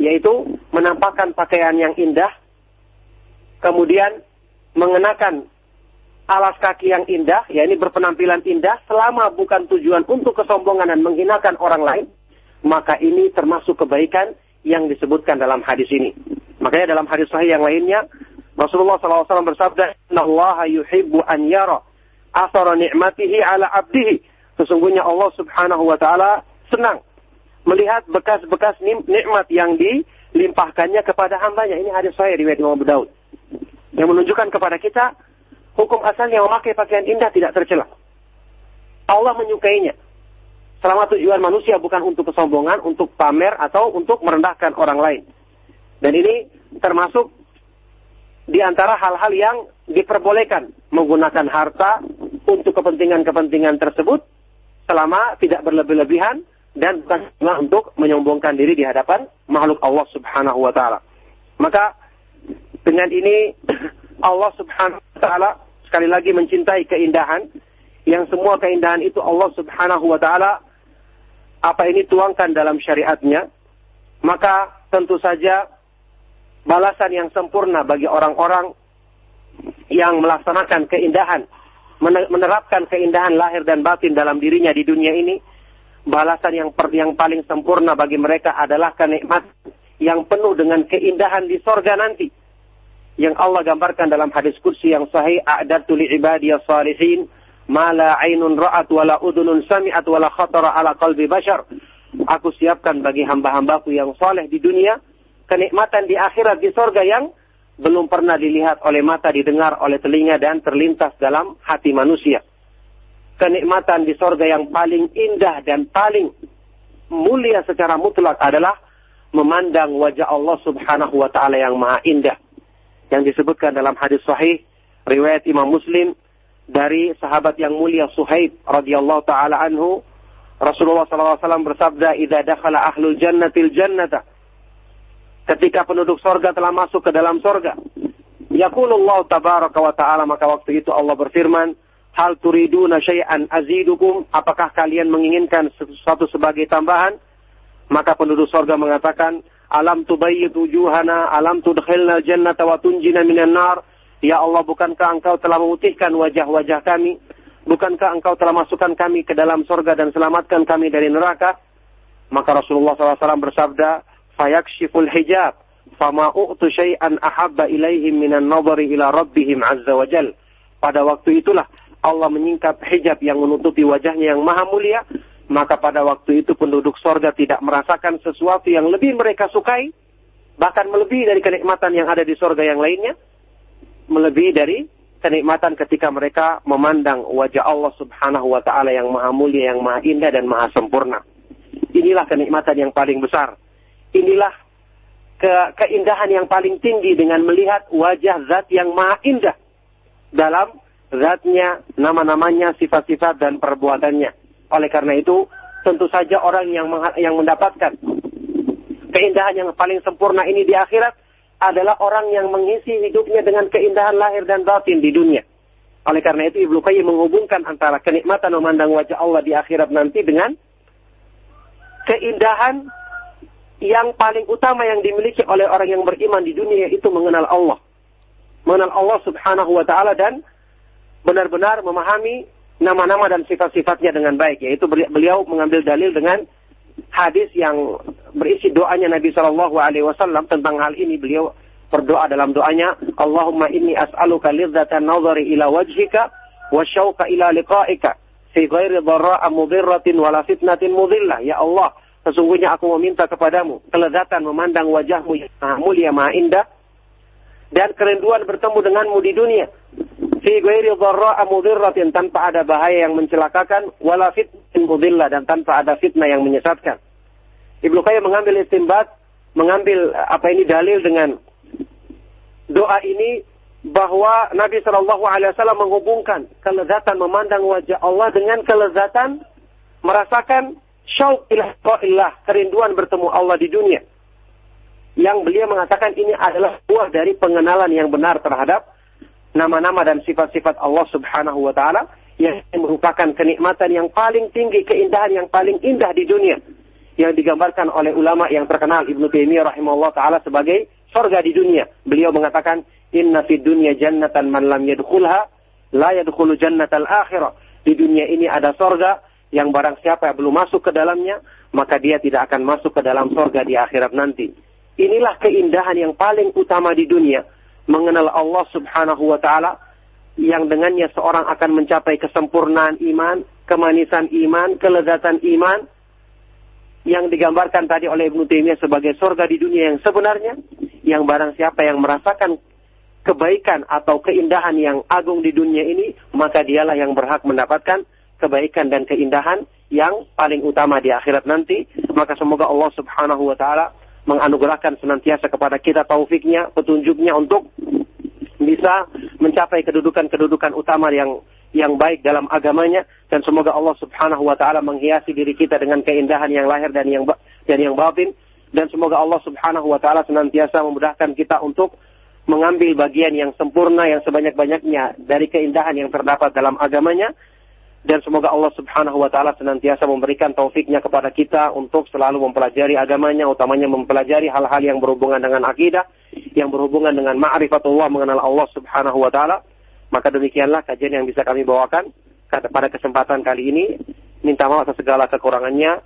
yaitu menampakkan pakaian yang indah, kemudian mengenakan alas kaki yang indah, ya ini berpenampilan indah, selama bukan tujuan untuk kesombongan dan menghinakan orang lain, maka ini termasuk kebaikan yang disebutkan dalam hadis ini. Makanya dalam hadis sahih yang lainnya, Rasulullah SAW bersabda, Inna Allah yuhibbu an yara asara ni'matihi ala abdihi. Sesungguhnya Allah subhanahu wa ta'ala senang melihat bekas-bekas nikmat yang dilimpahkannya kepada hambanya. Ini hadis saya riwayat Imam Abu Daud. Yang menunjukkan kepada kita hukum asalnya memakai pakaian indah tidak tercela. Allah menyukainya. Selama tujuan manusia bukan untuk kesombongan, untuk pamer atau untuk merendahkan orang lain. Dan ini termasuk di antara hal-hal yang diperbolehkan menggunakan harta untuk kepentingan-kepentingan tersebut selama tidak berlebih-lebihan dan bukan untuk menyombongkan diri di hadapan makhluk Allah Subhanahu wa taala. Maka dengan ini Allah Subhanahu wa taala sekali lagi mencintai keindahan yang semua keindahan itu Allah Subhanahu wa taala apa ini tuangkan dalam syariatnya maka tentu saja balasan yang sempurna bagi orang-orang yang melaksanakan keindahan, menerapkan keindahan lahir dan batin dalam dirinya di dunia ini, balasan yang per, yang paling sempurna bagi mereka adalah kenikmat yang penuh dengan keindahan di sorga nanti. Yang Allah gambarkan dalam hadis kursi yang sahih, A'dadtu li'ibadiyas salihin, ma la ainun ra'at wala udunun sami'at wala khatara ala qalbi bashar. Aku siapkan bagi hamba-hambaku yang soleh di dunia, kenikmatan di akhirat di sorga yang belum pernah dilihat oleh mata, didengar oleh telinga, dan terlintas dalam hati manusia. Kenikmatan di sorga yang paling indah dan paling mulia secara mutlak adalah memandang wajah Allah subhanahu wa ta'ala yang maha indah. Yang disebutkan dalam hadis sahih, riwayat Imam Muslim, dari sahabat yang mulia Suhaib radhiyallahu taala anhu Rasulullah SAW bersabda idza dakhala ahlul jannatil jannata ketika penduduk sorga telah masuk ke dalam sorga. Yaqulullah tabaraka wa ta'ala maka waktu itu Allah berfirman, Hal turiduna syai'an azidukum, apakah kalian menginginkan sesuatu sebagai tambahan? Maka penduduk sorga mengatakan, Alam tubayyid wujuhana, alam tudkhilna jannata wa tunjina minan nar. Ya Allah, bukankah engkau telah memutihkan wajah-wajah kami? Bukankah engkau telah masukkan kami ke dalam sorga dan selamatkan kami dari neraka? Maka Rasulullah SAW bersabda, fayakshiful hijab fama u'tu syai'an ahabba ilaihim minan nadhari ila rabbihim azza wa jal. Pada waktu itulah Allah menyingkap hijab yang menutupi wajahnya yang maha mulia, maka pada waktu itu penduduk sorga tidak merasakan sesuatu yang lebih mereka sukai, bahkan melebihi dari kenikmatan yang ada di sorga yang lainnya, melebihi dari kenikmatan ketika mereka memandang wajah Allah subhanahu wa ta'ala yang maha mulia, yang maha indah dan maha sempurna. Inilah kenikmatan yang paling besar. Inilah ke keindahan yang paling tinggi dengan melihat wajah zat yang maha indah dalam zatnya, nama-namanya, sifat-sifat dan perbuatannya. Oleh karena itu, tentu saja orang yang yang mendapatkan keindahan yang paling sempurna ini di akhirat adalah orang yang mengisi hidupnya dengan keindahan lahir dan batin di dunia. Oleh karena itu Ibnu Qayyim menghubungkan antara kenikmatan memandang wajah Allah di akhirat nanti dengan keindahan yang paling utama yang dimiliki oleh orang yang beriman di dunia yaitu mengenal Allah. Mengenal Allah subhanahu wa ta'ala dan benar-benar memahami nama-nama dan sifat-sifatnya dengan baik. Yaitu beliau mengambil dalil dengan hadis yang berisi doanya Nabi Shallallahu Alaihi Wasallam tentang hal ini. Beliau berdoa dalam doanya, Allahumma inni as'aluka lidzatan nazari ila wajhika wa syauqa ila liqa'ika fi ghairi dharra'a mudirratin wala fitnatin mudillah. Ya Allah, Sesungguhnya aku meminta kepadamu kelezatan memandang wajahmu yang maha mulia, maha indah, dan kerinduan bertemu denganmu di dunia. Fi ghairi dharra'a mudirratin tanpa ada bahaya yang mencelakakan, wala fitnatin mudillah dan tanpa ada fitnah yang menyesatkan. Ibnu Qayyim mengambil istimbat, mengambil apa ini dalil dengan doa ini bahwa Nabi Shallallahu Alaihi Wasallam menghubungkan kelezatan memandang wajah Allah dengan kelezatan merasakan syauq ilah kerinduan bertemu Allah di dunia. Yang beliau mengatakan ini adalah buah dari pengenalan yang benar terhadap nama-nama dan sifat-sifat Allah Subhanahu wa taala yang merupakan kenikmatan yang paling tinggi, keindahan yang paling indah di dunia yang digambarkan oleh ulama yang terkenal Ibnu Taimiyah rahimahullah taala sebagai sorga di dunia. Beliau mengatakan inna fid dunya jannatan man lam yadkhulha la yadkhulu jannatal akhirah. Di dunia ini ada sorga yang barang siapa yang belum masuk ke dalamnya, maka dia tidak akan masuk ke dalam sorga di akhirat nanti. Inilah keindahan yang paling utama di dunia, mengenal Allah subhanahu wa ta'ala, yang dengannya seorang akan mencapai kesempurnaan iman, kemanisan iman, kelezatan iman, yang digambarkan tadi oleh Ibnu Taimiyah sebagai sorga di dunia yang sebenarnya, yang barang siapa yang merasakan kebaikan atau keindahan yang agung di dunia ini, maka dialah yang berhak mendapatkan kebaikan dan keindahan yang paling utama di akhirat nanti. Maka semoga Allah subhanahu wa ta'ala menganugerahkan senantiasa kepada kita taufiknya, petunjuknya untuk bisa mencapai kedudukan-kedudukan utama yang yang baik dalam agamanya. Dan semoga Allah Subhanahu wa taala menghiasi diri kita dengan keindahan yang lahir dan yang dan yang batin. Dan semoga Allah Subhanahu wa taala senantiasa memudahkan kita untuk mengambil bagian yang sempurna yang sebanyak-banyaknya dari keindahan yang terdapat dalam agamanya dan semoga Allah Subhanahu wa taala senantiasa memberikan taufiknya kepada kita untuk selalu mempelajari agamanya utamanya mempelajari hal-hal yang berhubungan dengan akidah yang berhubungan dengan ma'rifatullah mengenal Allah Subhanahu wa taala. Maka demikianlah kajian yang bisa kami bawakan pada kesempatan kali ini. Minta maaf atas segala kekurangannya.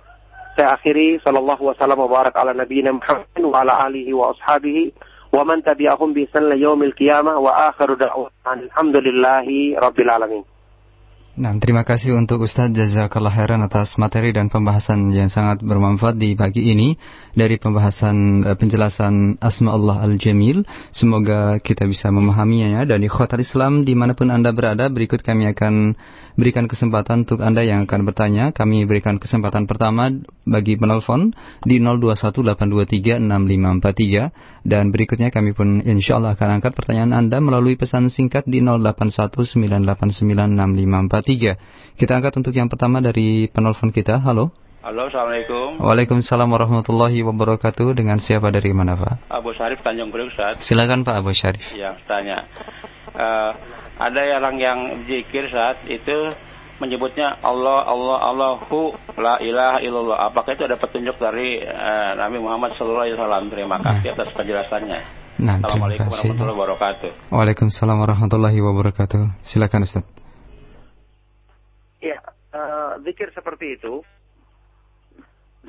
Saya akhiri. Sallallahu wasallam wa barak ala nabiyina Muhammad wa ala alihi wa ashabihi wa man tabi'ahum bi sanna yaumil qiyamah wa akhiru da'wana alhamdulillahi rabbil alamin Nah, terima kasih untuk Ustadz Jazakallah Heran atas materi dan pembahasan yang sangat bermanfaat di pagi ini dari pembahasan uh, penjelasan Asma Allah Al-Jamil. Semoga kita bisa memahaminya dan di khotar Islam di mana pun Anda berada, berikut kami akan berikan kesempatan untuk Anda yang akan bertanya. Kami berikan kesempatan pertama bagi penelpon di 0218236543 dan berikutnya kami pun insya Allah akan angkat pertanyaan Anda melalui pesan singkat di 0819896543. Kita angkat untuk yang pertama dari penelpon kita. Halo. Halo, Assalamualaikum. Waalaikumsalam warahmatullahi wabarakatuh. Dengan siapa dari mana, Pak? Abu Syarif Tanjung Priok, Ustaz. Silakan Pak Abu Syarif. Ya, tanya. Uh, ada orang yang zikir saat itu menyebutnya Allah Allah Allahu la ilaha illallah. Apakah itu ada petunjuk dari uh, Nabi Muhammad sallallahu alaihi wasallam? Terima kasih atas penjelasannya. Nah, Assalamualaikum warahmatullahi wabarakatuh. Waalaikumsalam warahmatullahi wabarakatuh. Silakan Ustaz. Ya, uh, zikir seperti itu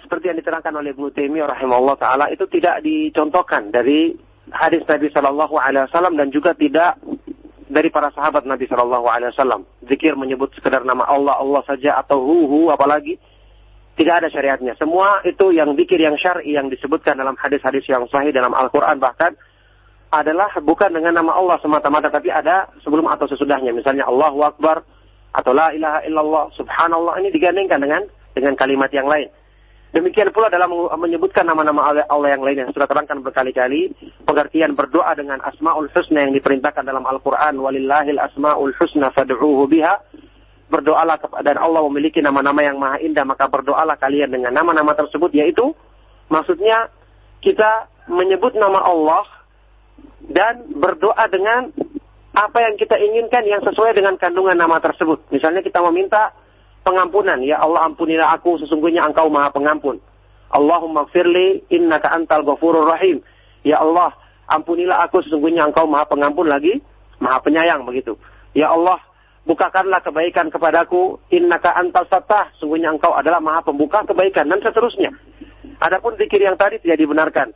seperti yang diterangkan oleh Ibnu Taimiyah rahimahullah taala itu tidak dicontohkan dari hadis Nabi Shallallahu alaihi wasallam dan juga tidak dari para sahabat Nabi Shallallahu alaihi wasallam. Zikir menyebut sekedar nama Allah Allah saja atau hu hu apalagi tidak ada syariatnya. Semua itu yang zikir yang syar'i yang disebutkan dalam hadis-hadis yang sahih dalam Al-Qur'an bahkan adalah bukan dengan nama Allah semata-mata tapi ada sebelum atau sesudahnya. Misalnya Allahu Akbar atau la ilaha illallah subhanallah ini digandengkan dengan dengan kalimat yang lain. Demikian pula dalam menyebutkan nama-nama Allah yang lain yang sudah terangkan berkali-kali, pengertian berdoa dengan asmaul husna yang diperintahkan dalam Al-Quran, walillahil asmaul husna fad'uhu biha, berdoalah dan Allah memiliki nama-nama yang maha indah, maka berdoalah kalian dengan nama-nama tersebut, yaitu maksudnya kita menyebut nama Allah dan berdoa dengan apa yang kita inginkan yang sesuai dengan kandungan nama tersebut. Misalnya kita meminta pengampunan. Ya Allah ampunilah aku, sesungguhnya engkau maha pengampun. Allahumma firli innaka antal ghafurur rahim. Ya Allah, ampunilah aku, sesungguhnya engkau maha pengampun lagi, maha penyayang begitu. Ya Allah, bukakanlah kebaikan kepadaku, innaka antal satah, sesungguhnya engkau adalah maha pembuka kebaikan, dan seterusnya. Adapun zikir yang tadi tidak dibenarkan.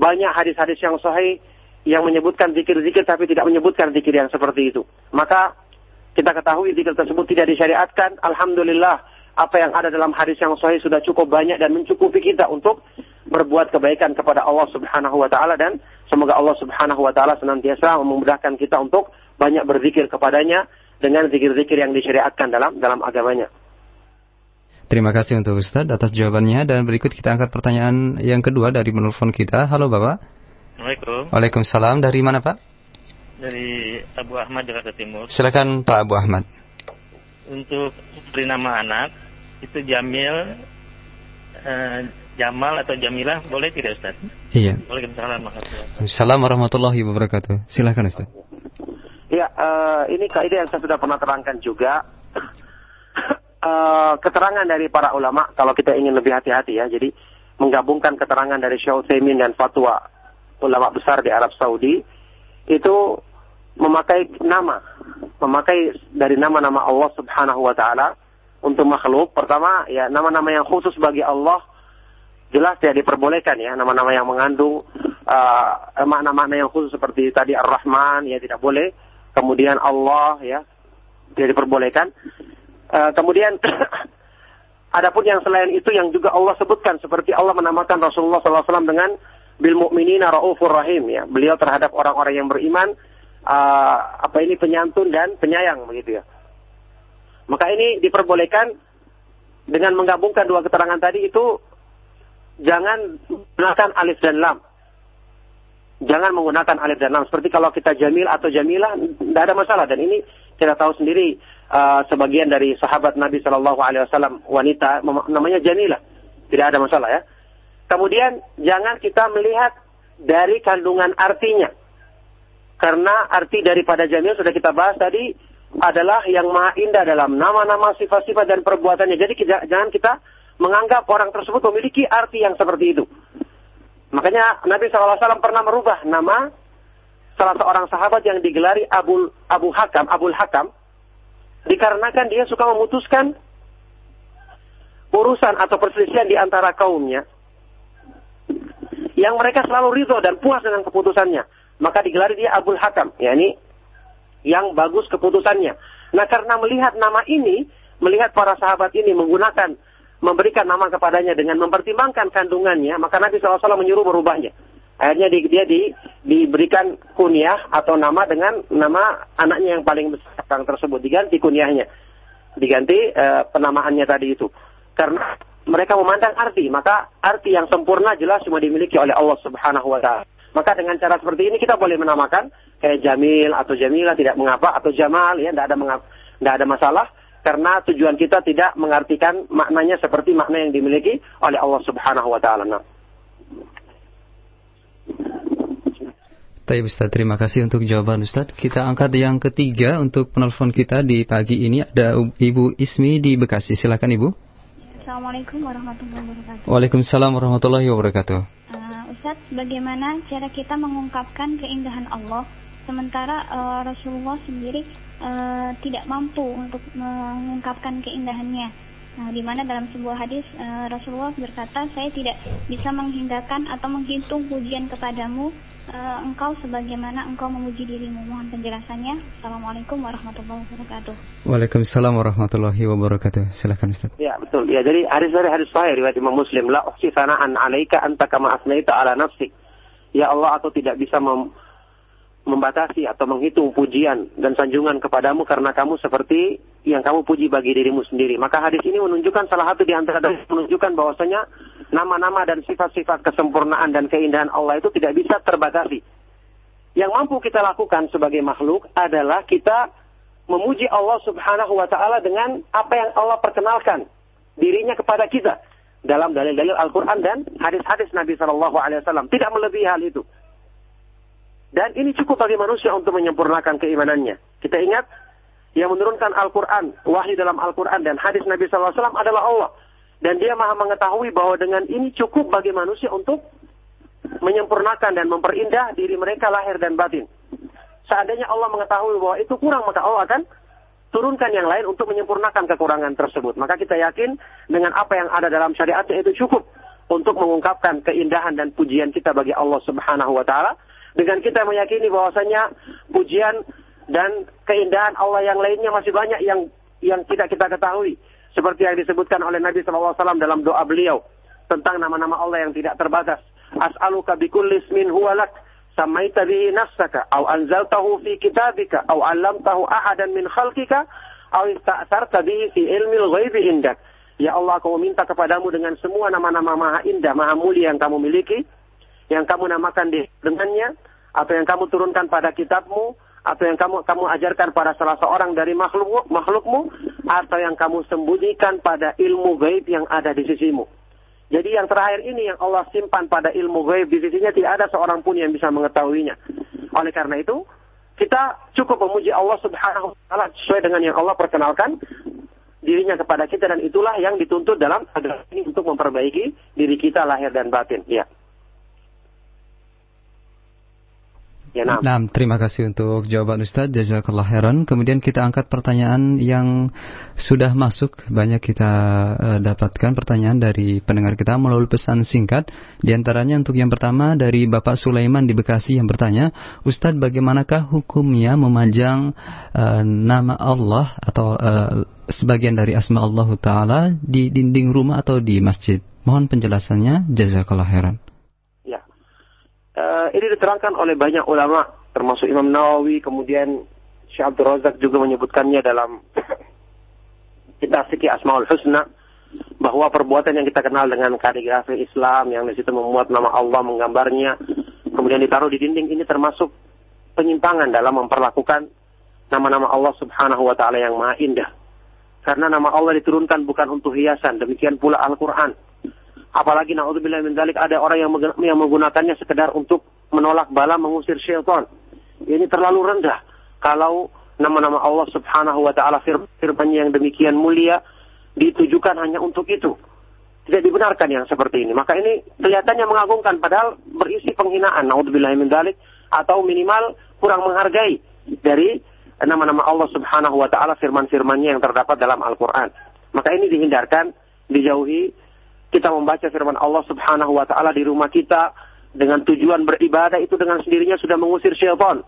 Banyak hadis-hadis yang sahih yang menyebutkan zikir-zikir tapi tidak menyebutkan zikir yang seperti itu. Maka kita ketahui zikir tersebut tidak disyariatkan. Alhamdulillah, apa yang ada dalam hadis yang sahih sudah cukup banyak dan mencukupi kita untuk berbuat kebaikan kepada Allah Subhanahu wa taala dan semoga Allah Subhanahu wa taala senantiasa memudahkan kita untuk banyak berzikir kepadanya dengan zikir-zikir yang disyariatkan dalam dalam agamanya. Terima kasih untuk Ustadz atas jawabannya dan berikut kita angkat pertanyaan yang kedua dari menelpon kita. Halo Bapak. Assalamualaikum. Waalaikumsalam. Dari mana Pak? Dari Abu Ahmad Jakarta Timur. Silakan Pak Abu Ahmad. Untuk beri nama anak itu Jamil, eh, Jamal atau Jamilah boleh tidak Ustaz? Iya. Waalaikumsalam warahmatullahi Assalamualaikum warahmatullahi wabarakatuh. Silakan Ustaz. Ya, uh, ini kaidah yang saya sudah pernah terangkan juga. uh, (coughs) keterangan dari para ulama kalau kita ingin lebih hati-hati ya. Jadi menggabungkan keterangan dari Syekh dan fatwa ulama besar di Arab Saudi itu memakai nama, memakai dari nama-nama Allah Subhanahu wa taala untuk makhluk. Pertama, ya nama-nama yang khusus bagi Allah jelas ya diperbolehkan ya, nama-nama yang mengandung uh, makna-makna yang khusus seperti tadi Ar-Rahman ya tidak boleh. Kemudian Allah ya tidak diperbolehkan. Uh, kemudian (coughs) adapun yang selain itu yang juga Allah sebutkan seperti Allah menamakan Rasulullah SAW dengan bil mu'minina raufur rahim ya. Beliau terhadap orang-orang yang beriman uh, apa ini penyantun dan penyayang begitu ya. Maka ini diperbolehkan dengan menggabungkan dua keterangan tadi itu jangan menggunakan alif dan lam. Jangan menggunakan alif dan lam. Seperti kalau kita jamil atau jamilah, tidak ada masalah. Dan ini kita tahu sendiri uh, sebagian dari sahabat Nabi Shallallahu Alaihi Wasallam wanita namanya jamilah, tidak ada masalah ya. Kemudian jangan kita melihat dari kandungan artinya. Karena arti daripada jamil sudah kita bahas tadi adalah yang maha indah dalam nama-nama sifat-sifat dan perbuatannya. Jadi kita, jangan kita menganggap orang tersebut memiliki arti yang seperti itu. Makanya Nabi SAW pernah merubah nama salah seorang sahabat yang digelari Abu, Abu Hakam, Abul Hakam, dikarenakan dia suka memutuskan urusan atau perselisihan di antara kaumnya yang mereka selalu ridho dan puas dengan keputusannya maka digelar dia Abul Hakam, yakni yang bagus keputusannya. Nah, karena melihat nama ini, melihat para sahabat ini menggunakan memberikan nama kepadanya dengan mempertimbangkan kandungannya, maka Nabi SAW menyuruh merubahnya. Akhirnya dia di, diberikan kunyah atau nama dengan nama anaknya yang paling besar tersebut diganti kunyahnya, diganti uh, penamaannya tadi itu. Karena mereka memandang arti, maka arti yang sempurna jelas cuma dimiliki oleh Allah Subhanahu wa taala. Maka dengan cara seperti ini kita boleh menamakan kayak Jamil atau Jamila tidak mengapa atau Jamal ya tidak ada mengapa, tidak ada masalah karena tujuan kita tidak mengartikan maknanya seperti makna yang dimiliki oleh Allah Subhanahu wa taala. Nah. Baik Ustaz, terima kasih untuk jawaban Ustaz. Kita angkat yang ketiga untuk penelpon kita di pagi ini ada Ibu Ismi di Bekasi. Silakan Ibu. Assalamualaikum warahmatullahi wabarakatuh. Waalaikumsalam warahmatullahi wabarakatuh. Ustaz, bagaimana cara kita mengungkapkan keindahan Allah sementara uh, Rasulullah sendiri uh, tidak mampu untuk mengungkapkan keindahannya. Nah, di mana dalam sebuah hadis uh, Rasulullah berkata, saya tidak bisa menghindarkan atau menghitung pujian kepadamu uh, engkau sebagaimana engkau memuji dirimu. Mohon penjelasannya. Assalamualaikum warahmatullahi wabarakatuh. Waalaikumsalam warahmatullahi wabarakatuh. Silakan Ustaz. Ya, betul. Ya, jadi hadis dari hadis sahih riwayat Imam Muslim, la uhsi sana'an 'alaika anta kama asnaita 'ala nafsik. Ya Allah, aku tidak bisa mem membatasi atau menghitung pujian dan sanjungan kepadamu karena kamu seperti yang kamu puji bagi dirimu sendiri. Maka hadis ini menunjukkan salah satu di antara menunjukkan bahwasanya nama-nama dan sifat-sifat kesempurnaan dan keindahan Allah itu tidak bisa terbatasi. Yang mampu kita lakukan sebagai makhluk adalah kita memuji Allah Subhanahu wa taala dengan apa yang Allah perkenalkan dirinya kepada kita dalam dalil-dalil Al-Qur'an dan hadis-hadis Nabi Shallallahu alaihi wasallam. Tidak melebihi hal itu. Dan ini cukup bagi manusia untuk menyempurnakan keimanannya. Kita ingat, yang menurunkan Al-Quran, wahyu dalam Al-Quran dan hadis Nabi SAW adalah Allah. Dan dia maha mengetahui bahwa dengan ini cukup bagi manusia untuk menyempurnakan dan memperindah diri mereka lahir dan batin. Seandainya Allah mengetahui bahwa itu kurang, maka Allah akan turunkan yang lain untuk menyempurnakan kekurangan tersebut. Maka kita yakin dengan apa yang ada dalam syariat itu cukup untuk mengungkapkan keindahan dan pujian kita bagi Allah Subhanahu wa taala dengan kita meyakini bahwasanya pujian dan keindahan Allah yang lainnya masih banyak yang yang tidak kita ketahui. Seperti yang disebutkan oleh Nabi SAW dalam doa beliau tentang nama-nama Allah yang tidak terbatas. As'aluka bikulli ismin huwa lak samaita bihi nafsaka au anzaltahu fi kitabika au 'allamtahu ahadan min khalqika au ista'sarta bihi fi ilmil ghaibi indak. Ya Allah, aku meminta kepadamu dengan semua nama-nama maha indah, maha mulia yang kamu miliki, yang kamu namakan di dengannya atau yang kamu turunkan pada kitabmu atau yang kamu kamu ajarkan pada salah seorang dari makhluk makhlukmu atau yang kamu sembunyikan pada ilmu gaib yang ada di sisimu. Jadi yang terakhir ini yang Allah simpan pada ilmu gaib di sisinya tidak ada seorang pun yang bisa mengetahuinya. Oleh karena itu, kita cukup memuji Allah Subhanahu wa taala sesuai dengan yang Allah perkenalkan dirinya kepada kita dan itulah yang dituntut dalam agama ini untuk memperbaiki diri kita lahir dan batin. Ya. Ya, nah. nah, terima kasih untuk jawaban Ustadz. Jazakallah heran. Kemudian kita angkat pertanyaan yang sudah masuk. Banyak kita uh, dapatkan pertanyaan dari pendengar kita melalui pesan singkat. Di antaranya untuk yang pertama dari Bapak Sulaiman di Bekasi yang bertanya, Ustadz bagaimanakah hukumnya memajang uh, nama Allah atau uh, sebagian dari asma Allah Ta'ala di dinding rumah atau di masjid? Mohon penjelasannya. Jazakallah heran uh, ini diterangkan oleh banyak ulama, termasuk Imam Nawawi, kemudian Syekh Abdul Razak juga menyebutkannya dalam (coughs) kitab Fikih Asmaul Husna bahwa perbuatan yang kita kenal dengan kaligrafi Islam yang di situ memuat nama Allah menggambarnya kemudian ditaruh di dinding ini termasuk penyimpangan dalam memperlakukan nama-nama Allah Subhanahu wa taala yang maha indah. Karena nama Allah diturunkan bukan untuk hiasan, demikian pula Al-Qur'an Apalagi naudzubillah min dzalik ada orang yang yang menggunakannya sekedar untuk menolak bala mengusir syaitan. Ini terlalu rendah. Kalau nama-nama Allah Subhanahu wa taala firman yang demikian mulia ditujukan hanya untuk itu. Tidak dibenarkan yang seperti ini. Maka ini kelihatannya mengagungkan padahal berisi penghinaan naudzubillah min dzalik atau minimal kurang menghargai dari nama-nama Allah Subhanahu wa taala firman-firmannya yang terdapat dalam Al-Qur'an. Maka ini dihindarkan, dijauhi kita membaca firman Allah Subhanahu wa taala di rumah kita dengan tujuan beribadah itu dengan sendirinya sudah mengusir syaitan.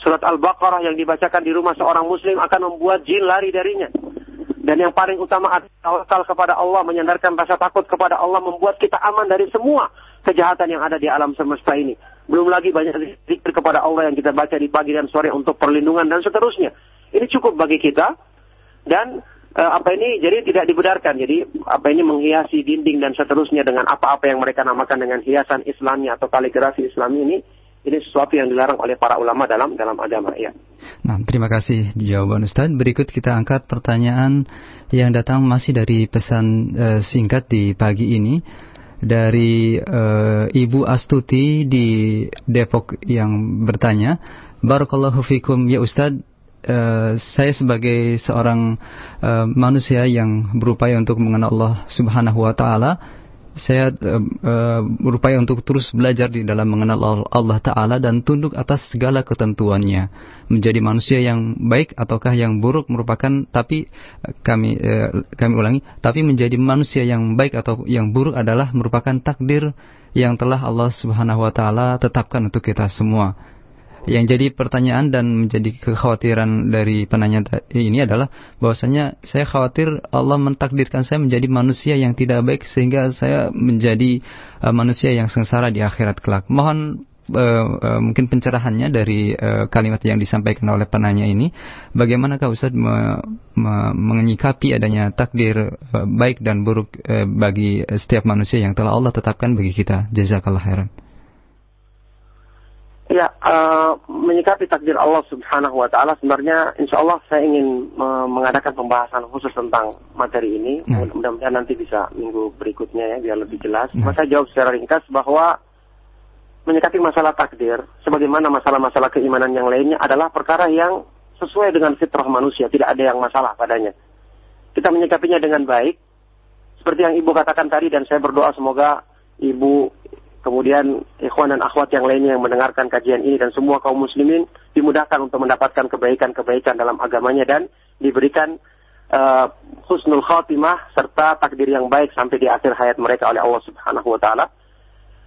Surat Al-Baqarah yang dibacakan di rumah seorang muslim akan membuat jin lari darinya. Dan yang paling utama adalah tawakal kepada Allah, menyandarkan rasa takut kepada Allah, membuat kita aman dari semua kejahatan yang ada di alam semesta ini. Belum lagi banyak zikir kepada Allah yang kita baca di pagi dan sore untuk perlindungan dan seterusnya. Ini cukup bagi kita. Dan apa ini jadi tidak dibenarkan. Jadi apa ini menghiasi dinding dan seterusnya dengan apa-apa yang mereka namakan dengan hiasan Islami atau kaligrafi Islami ini ini sesuatu yang dilarang oleh para ulama dalam dalam agama ya. Nah, terima kasih jawaban Ustaz. Berikut kita angkat pertanyaan yang datang masih dari pesan uh, singkat di pagi ini dari uh, Ibu Astuti di Depok yang bertanya, Barakallahu fikum ya Ustadz Uh, saya sebagai seorang uh, manusia yang berupaya untuk mengenal Allah Subhanahu wa taala saya uh, uh, berupaya untuk terus belajar di dalam mengenal Allah Taala dan tunduk atas segala ketentuannya. Menjadi manusia yang baik ataukah yang buruk merupakan tapi kami uh, kami ulangi, tapi menjadi manusia yang baik atau yang buruk adalah merupakan takdir yang telah Allah Subhanahu wa taala tetapkan untuk kita semua. Yang jadi pertanyaan dan menjadi kekhawatiran dari penanya ini adalah bahwasanya saya khawatir Allah mentakdirkan saya menjadi manusia yang tidak baik sehingga saya menjadi uh, manusia yang sengsara di akhirat kelak. Mohon uh, uh, mungkin pencerahannya dari uh, kalimat yang disampaikan oleh penanya ini. Bagaimanakah Ustaz me, me, menyikapi adanya takdir uh, baik dan buruk uh, bagi setiap manusia yang telah Allah tetapkan bagi kita? Jazakallah khairan. Ya, uh, menyikapi takdir Allah Subhanahu wa taala sebenarnya insya Allah saya ingin uh, mengadakan pembahasan khusus tentang materi ini. Ya. Mudah-mudahan nanti bisa minggu berikutnya ya biar lebih jelas. Ya. Maka jawab secara ringkas bahwa menyikapi masalah takdir sebagaimana masalah-masalah keimanan yang lainnya adalah perkara yang sesuai dengan fitrah manusia, tidak ada yang masalah padanya. Kita menyikapinya dengan baik seperti yang Ibu katakan tadi dan saya berdoa semoga Ibu kemudian ikhwan dan akhwat yang lainnya yang mendengarkan kajian ini dan semua kaum muslimin dimudahkan untuk mendapatkan kebaikan-kebaikan dalam agamanya dan diberikan uh, husnul khatimah serta takdir yang baik sampai di akhir hayat mereka oleh Allah Subhanahu wa taala.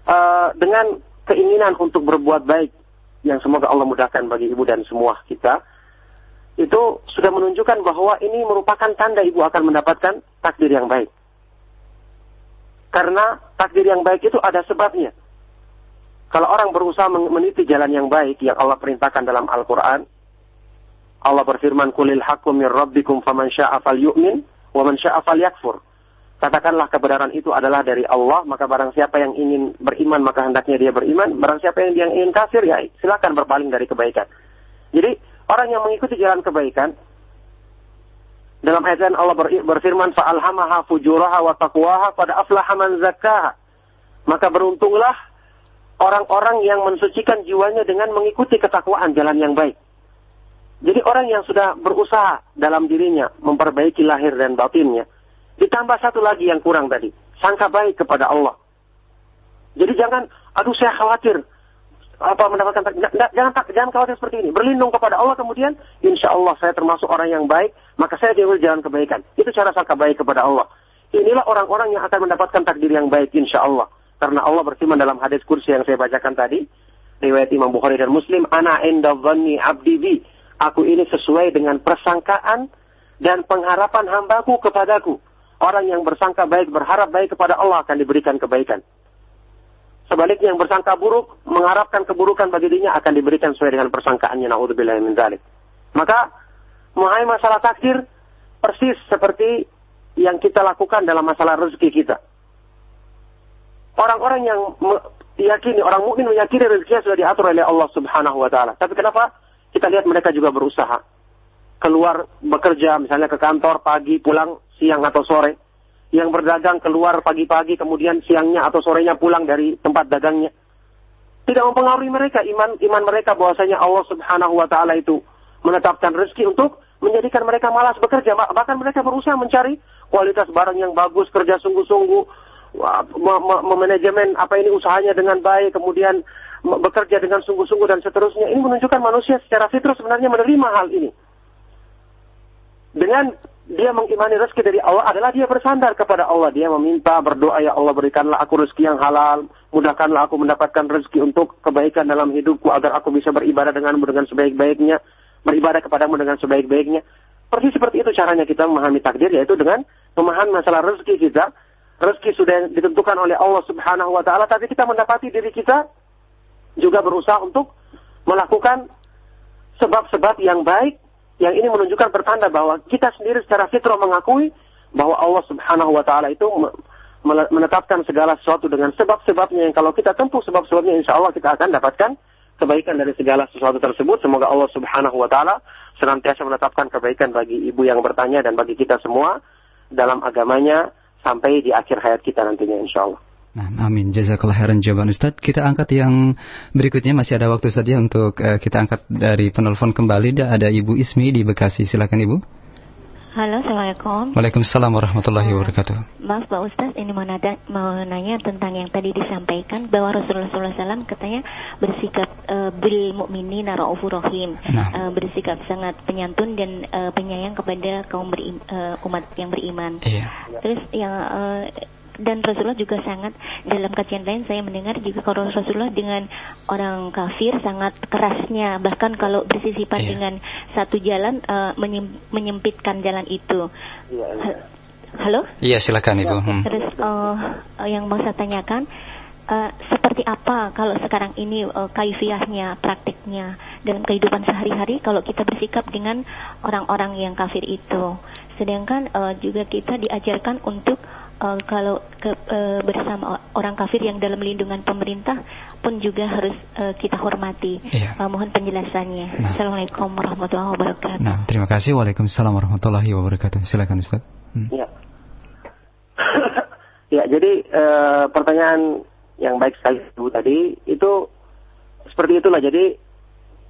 Uh, dengan keinginan untuk berbuat baik yang semoga Allah mudahkan bagi ibu dan semua kita itu sudah menunjukkan bahwa ini merupakan tanda ibu akan mendapatkan takdir yang baik. Karena takdir yang baik itu ada sebabnya. Kalau orang berusaha meniti jalan yang baik yang Allah perintahkan dalam Al-Quran, Allah berfirman, Kulil hakum min rabbikum faman sya'afal yu'min, wa man sya'afal yakfur. Katakanlah kebenaran itu adalah dari Allah, maka barang siapa yang ingin beriman, maka hendaknya dia beriman. Barang siapa yang, yang ingin kafir, ya silakan berpaling dari kebaikan. Jadi, orang yang mengikuti jalan kebaikan, dalam ayat lain Allah berfirman, "Fa'alhamaha fujuraha wa taqwaha pada aflaha man zakkaha." Maka beruntunglah orang-orang yang mensucikan jiwanya dengan mengikuti ketakwaan jalan yang baik. Jadi orang yang sudah berusaha dalam dirinya memperbaiki lahir dan batinnya, ditambah satu lagi yang kurang tadi, sangka baik kepada Allah. Jadi jangan, aduh saya khawatir, apa mendapatkan jangan jangan khawatir seperti ini. Berlindung kepada Allah kemudian insya Allah saya termasuk orang yang baik, maka saya diambil jalan kebaikan. Itu cara sangka baik kepada Allah. Inilah orang-orang yang akan mendapatkan takdir yang baik insya Allah. Karena Allah berfirman dalam hadis kursi yang saya bacakan tadi, riwayat Imam Bukhari dan Muslim, ana inda abdi. Aku ini sesuai dengan persangkaan dan pengharapan hambaku kepadaku. Orang yang bersangka baik, berharap baik kepada Allah akan diberikan kebaikan. Sebaliknya yang bersangka buruk, mengharapkan keburukan bagi dirinya akan diberikan sesuai dengan persangkaannya. Na'udzubillah min dzalik. Maka, mengenai masalah takdir, persis seperti yang kita lakukan dalam masalah rezeki kita. Orang-orang yang diyakini, orang mungkin meyakini rezekinya sudah diatur oleh Allah Subhanahu wa taala. Tapi kenapa kita lihat mereka juga berusaha keluar bekerja misalnya ke kantor pagi, pulang siang atau sore yang berdagang keluar pagi-pagi kemudian siangnya atau sorenya pulang dari tempat dagangnya. Tidak mempengaruhi mereka iman iman mereka bahwasanya Allah Subhanahu wa taala itu menetapkan rezeki untuk menjadikan mereka malas bekerja. Bahkan mereka berusaha mencari kualitas barang yang bagus, kerja sungguh-sungguh, memanajemen apa ini usahanya dengan baik, kemudian bekerja dengan sungguh-sungguh dan seterusnya. Ini menunjukkan manusia secara fitrah sebenarnya menerima hal ini. Dengan dia mengimani rezeki dari Allah adalah dia bersandar kepada Allah. Dia meminta, berdoa, ya Allah berikanlah aku rezeki yang halal. Mudahkanlah aku mendapatkan rezeki untuk kebaikan dalam hidupku agar aku bisa beribadah denganmu dengan sebaik-baiknya. Beribadah kepadamu dengan sebaik-baiknya. Persis seperti itu caranya kita memahami takdir, yaitu dengan memahami masalah rezeki kita. Rezeki sudah ditentukan oleh Allah subhanahu wa ta'ala, tapi kita mendapati diri kita juga berusaha untuk melakukan sebab-sebab yang baik yang ini menunjukkan pertanda bahwa kita sendiri secara fitrah mengakui bahwa Allah Subhanahu wa taala itu menetapkan segala sesuatu dengan sebab-sebabnya yang kalau kita tempuh sebab-sebabnya insya Allah kita akan dapatkan kebaikan dari segala sesuatu tersebut. Semoga Allah Subhanahu wa taala senantiasa menetapkan kebaikan bagi ibu yang bertanya dan bagi kita semua dalam agamanya sampai di akhir hayat kita nantinya insya Allah. Nah, amin. Jazakallah khairan jawaban Ustaz. Kita angkat yang berikutnya masih ada waktu saja untuk uh, kita angkat dari penelpon kembali. Ada Ibu Ismi di Bekasi. Silakan Ibu. Halo, Assalamualaikum. Waalaikumsalam warahmatullahi wabarakatuh. Maaf Pak Ustaz, ini mau, nada, mau nanya tentang yang tadi disampaikan bahwa Rasulullah SAW katanya bersikap uh, bil mukminin raufur rahim, nah. uh, bersikap sangat penyantun dan uh, penyayang kepada kaum beri, uh, umat yang beriman. Iya. Terus yang uh, dan Rasulullah juga sangat dalam kajian lain saya mendengar juga kalau Rasulullah dengan orang kafir sangat kerasnya bahkan kalau bersisipan yeah. dengan satu jalan uh, menyem, menyempitkan jalan itu. Yeah, yeah. Halo? Iya silakan ibu. Hmm. Terus uh, yang mau saya tanyakan uh, seperti apa kalau sekarang ini uh, kaifiahnya, praktiknya dalam kehidupan sehari-hari kalau kita bersikap dengan orang-orang yang kafir itu. Sedangkan uh, juga kita diajarkan untuk uh, kalau ke, uh, bersama orang kafir yang dalam lindungan pemerintah pun juga harus uh, kita hormati. Iya. Uh, mohon penjelasannya. Nah. Assalamualaikum warahmatullahi wabarakatuh. Nah, terima kasih. Waalaikumsalam warahmatullahi wabarakatuh. Silakan Ustaz. Hmm. Ya. (coughs) ya, jadi uh, pertanyaan yang baik sekali Ibu tadi itu seperti itulah. Jadi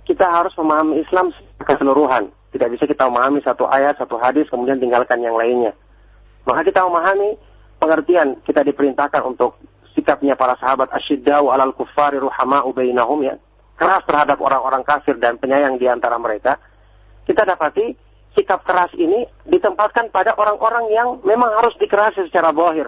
kita harus memahami Islam keseluruhan. Tidak bisa kita memahami satu ayat, satu hadis, kemudian tinggalkan yang lainnya. Maka kita memahami pengertian kita diperintahkan untuk sikapnya para sahabat asyiddau alal kuffari ruhama'u bainahum ya. Keras terhadap orang-orang kafir dan penyayang di antara mereka. Kita dapati sikap keras ini ditempatkan pada orang-orang yang memang harus dikerasi secara bohir.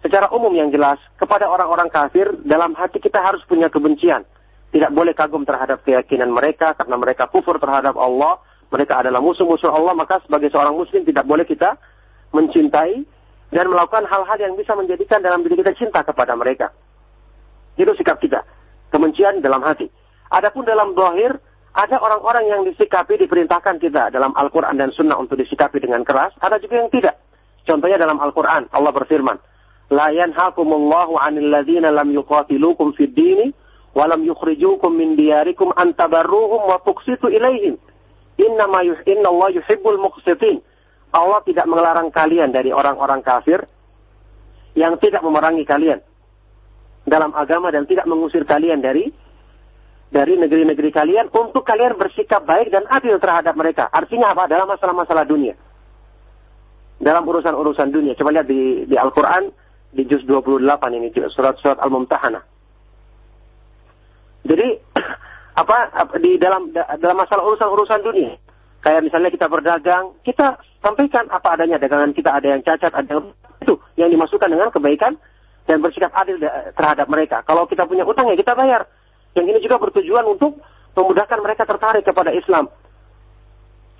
Secara umum yang jelas, kepada orang-orang kafir, dalam hati kita harus punya kebencian. Tidak boleh kagum terhadap keyakinan mereka, karena mereka kufur terhadap Allah, mereka adalah musuh-musuh Allah, maka sebagai seorang muslim tidak boleh kita mencintai dan melakukan hal-hal yang bisa menjadikan dalam diri kita cinta kepada mereka. Itu sikap kita. Kebencian dalam hati. Adapun dalam dohir, ada orang-orang yang disikapi, diperintahkan kita dalam Al-Quran dan Sunnah untuk disikapi dengan keras. Ada juga yang tidak. Contohnya dalam Al-Quran, Allah berfirman, La yanhakumullahu anil ladhina lam yuqatilukum fid dini, walam yukhrijukum min diyarikum antabarruhum wa tuksitu ilaihim. Inna Allah yuhibbul muqsitin. Allah tidak melarang kalian dari orang-orang kafir yang tidak memerangi kalian dalam agama dan tidak mengusir kalian dari dari negeri-negeri kalian untuk kalian bersikap baik dan adil terhadap mereka. Artinya apa? Dalam masalah-masalah dunia. Dalam urusan-urusan dunia. Coba lihat di, di Al-Quran, di juz 28 ini, surat-surat Al-Mumtahanah. Jadi, apa, di dalam dalam masalah urusan-urusan dunia, Kayak misalnya kita berdagang, kita sampaikan apa adanya dagangan kita ada yang cacat, ada yang itu yang dimasukkan dengan kebaikan dan bersikap adil terhadap mereka. Kalau kita punya utang ya kita bayar. Yang ini juga bertujuan untuk memudahkan mereka tertarik kepada Islam.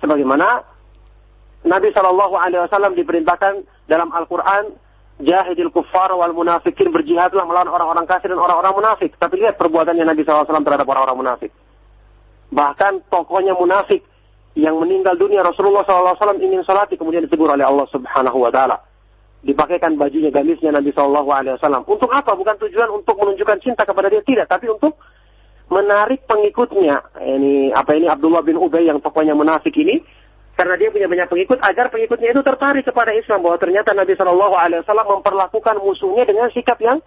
Sebagaimana Nabi Wasallam diperintahkan dalam Al-Quran jahidil kuffar wal munafikin berjihadlah melawan orang-orang kafir dan orang-orang munafik. Tapi lihat perbuatannya Nabi SAW terhadap orang-orang munafik. Bahkan tokohnya munafik yang meninggal dunia Rasulullah SAW ingin salati kemudian ditegur oleh Allah Subhanahu Wa Taala. Dipakaikan bajunya gamisnya Nabi Wasallam. Untuk apa? Bukan tujuan untuk menunjukkan cinta kepada dia tidak, tapi untuk menarik pengikutnya. Ini apa ini Abdullah bin Ubay yang tokohnya munafik ini karena dia punya banyak pengikut agar pengikutnya itu tertarik kepada Islam bahwa ternyata Nabi Shallallahu Alaihi Wasallam memperlakukan musuhnya dengan sikap yang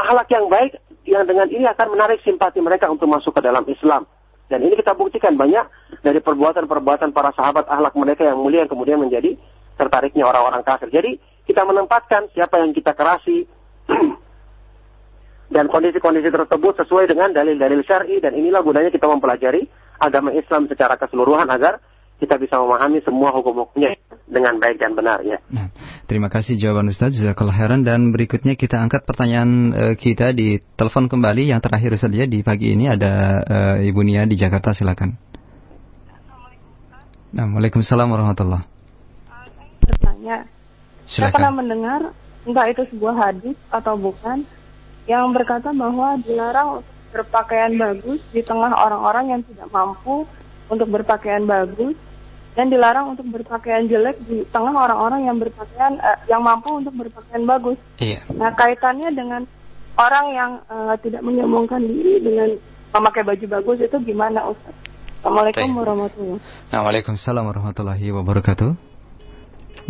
akhlak yang baik yang dengan ini akan menarik simpati mereka untuk masuk ke dalam Islam. Dan ini kita buktikan banyak dari perbuatan-perbuatan para sahabat ahlak mereka yang mulia yang kemudian menjadi tertariknya orang-orang kafir. Jadi kita menempatkan siapa yang kita kerasi (clears throat) dan kondisi-kondisi tersebut sesuai dengan dalil-dalil syar'i dan inilah gunanya kita mempelajari agama Islam secara keseluruhan agar kita bisa memahami semua hukum-hukumnya dengan baik dan benar ya. Nah, terima kasih jawaban Ustaz Jazakallah khairan dan berikutnya kita angkat pertanyaan uh, kita di telepon kembali yang terakhir saja di pagi ini ada uh, Ibu Nia di Jakarta silakan. Nah, Waalaikumsalam warahmatullah. Bertanya. Saya pernah mendengar entah itu sebuah hadis atau bukan yang berkata bahwa dilarang berpakaian bagus di tengah orang-orang yang tidak mampu untuk berpakaian bagus dan dilarang untuk berpakaian jelek di tengah orang-orang yang berpakaian uh, yang mampu untuk berpakaian bagus. Iya. Nah kaitannya dengan orang yang uh, tidak menyombongkan diri dengan memakai baju bagus itu gimana Ustaz? Assalamualaikum warahmatullahi wabarakatuh. Nah, Waalaikumsalam warahmatullahi wabarakatuh.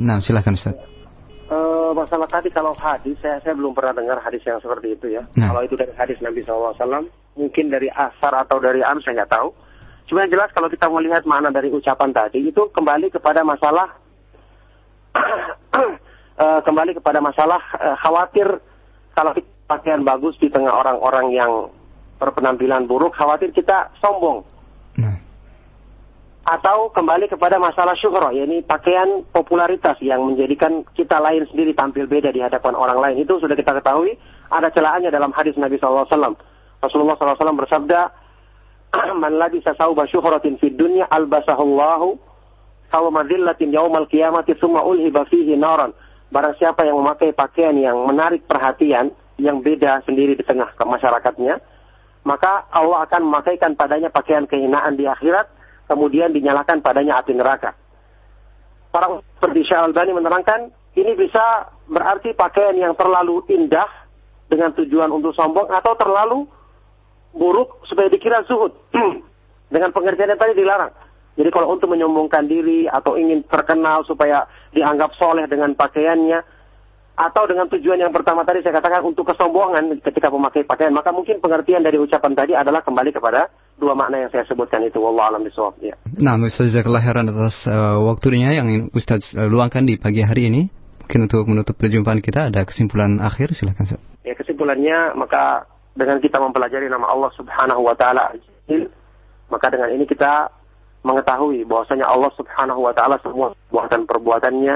Nah, silakan Ustaz. Uh, masalah tadi kalau hadis saya saya belum pernah dengar hadis yang seperti itu ya. Nah. Kalau itu dari hadis Nabi SAW, mungkin dari asar atau dari am saya nggak tahu. Cuma yang jelas kalau kita melihat makna dari ucapan tadi itu kembali kepada masalah uh, (clears throat) kembali kepada masalah uh, khawatir kalau kita pakaian bagus di tengah orang-orang yang berpenampilan buruk, khawatir kita sombong. Nah. Atau kembali kepada masalah syuhroh, yakni pakaian popularitas yang menjadikan kita lain sendiri tampil beda di hadapan orang lain. Itu sudah kita ketahui, ada celahannya dalam hadis Nabi SAW. Rasulullah SAW bersabda, (clears throat) man labisa sauba syuhratin fid dunya albasahullahu sawma dhillatin yaumal qiyamati summa ulhiba fihi naran. Barang siapa yang memakai pakaian yang menarik perhatian, yang beda sendiri di tengah masyarakatnya, maka Allah akan memakaikan padanya pakaian kehinaan di akhirat, kemudian dinyalakan padanya api neraka. Para seperti Syah Al-Bani menerangkan, ini bisa berarti pakaian yang terlalu indah dengan tujuan untuk sombong atau terlalu buruk supaya dikira zuhud. (clears throat) Dengan pengertian yang tadi dilarang. Jadi kalau untuk menyombongkan diri atau ingin terkenal supaya dianggap soleh dengan pakaiannya, atau dengan tujuan yang pertama tadi saya katakan untuk kesombongan ketika memakai pakaian, maka mungkin pengertian dari ucapan tadi adalah kembali kepada dua makna yang saya sebutkan itu. Wallah alam bisawab. Ya. Nah, Ustaz Jazakallah khairan atas uh, waktunya yang Ustaz uh, luangkan di pagi hari ini. Mungkin untuk menutup perjumpaan kita ada kesimpulan akhir silakan Ustaz. Ya, kesimpulannya maka dengan kita mempelajari nama Allah Subhanahu wa taala maka dengan ini kita mengetahui bahwasanya Allah Subhanahu wa taala semua perbuatan-perbuatannya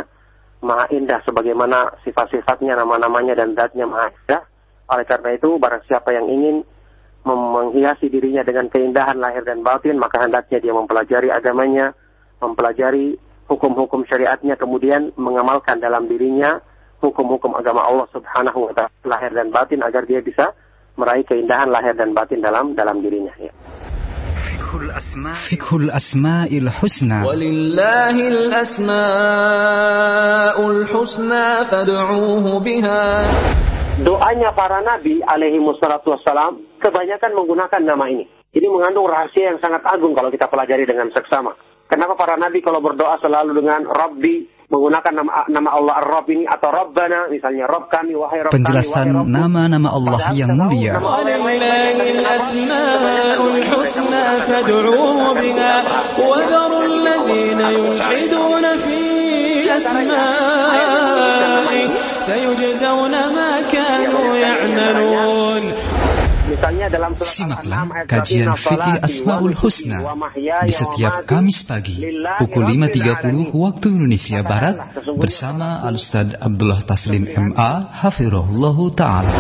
maha indah sebagaimana sifat-sifatnya, nama-namanya dan zatnya maha indah. Oleh karena itu, barang siapa yang ingin menghiasi dirinya dengan keindahan lahir dan batin, maka hendaknya dia mempelajari agamanya, mempelajari hukum-hukum syariatnya, kemudian mengamalkan dalam dirinya hukum-hukum agama Allah Subhanahu wa taala lahir dan batin agar dia bisa meraih keindahan lahir dan batin dalam dalam dirinya ya. Fikhul asma'il husna Walillahil asma'ul husna fad'uuhu biha Doanya para nabi alaihi wassalatu wassalam kebanyakan menggunakan nama ini. Ini mengandung rahasia yang sangat agung kalau kita pelajari dengan seksama. Kenapa para nabi kalau berdoa selalu dengan Rabbi menggunakan nama nama Allah Ar-Rabb ini atau Rabbana misalnya Rabb kami wahai Rabb Penjelasan nama-nama Allah yang mulia. سيجزون ما كانوا يعملون Misalnya dalam Simaklah kajian fikih Asmaul Husna di setiap Kamis pagi pukul 5.30 waktu Indonesia Barat bersama Al-Ustaz Abdullah Taslim MA Hafirullah Ta'ala.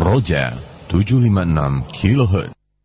Roja 756 kHz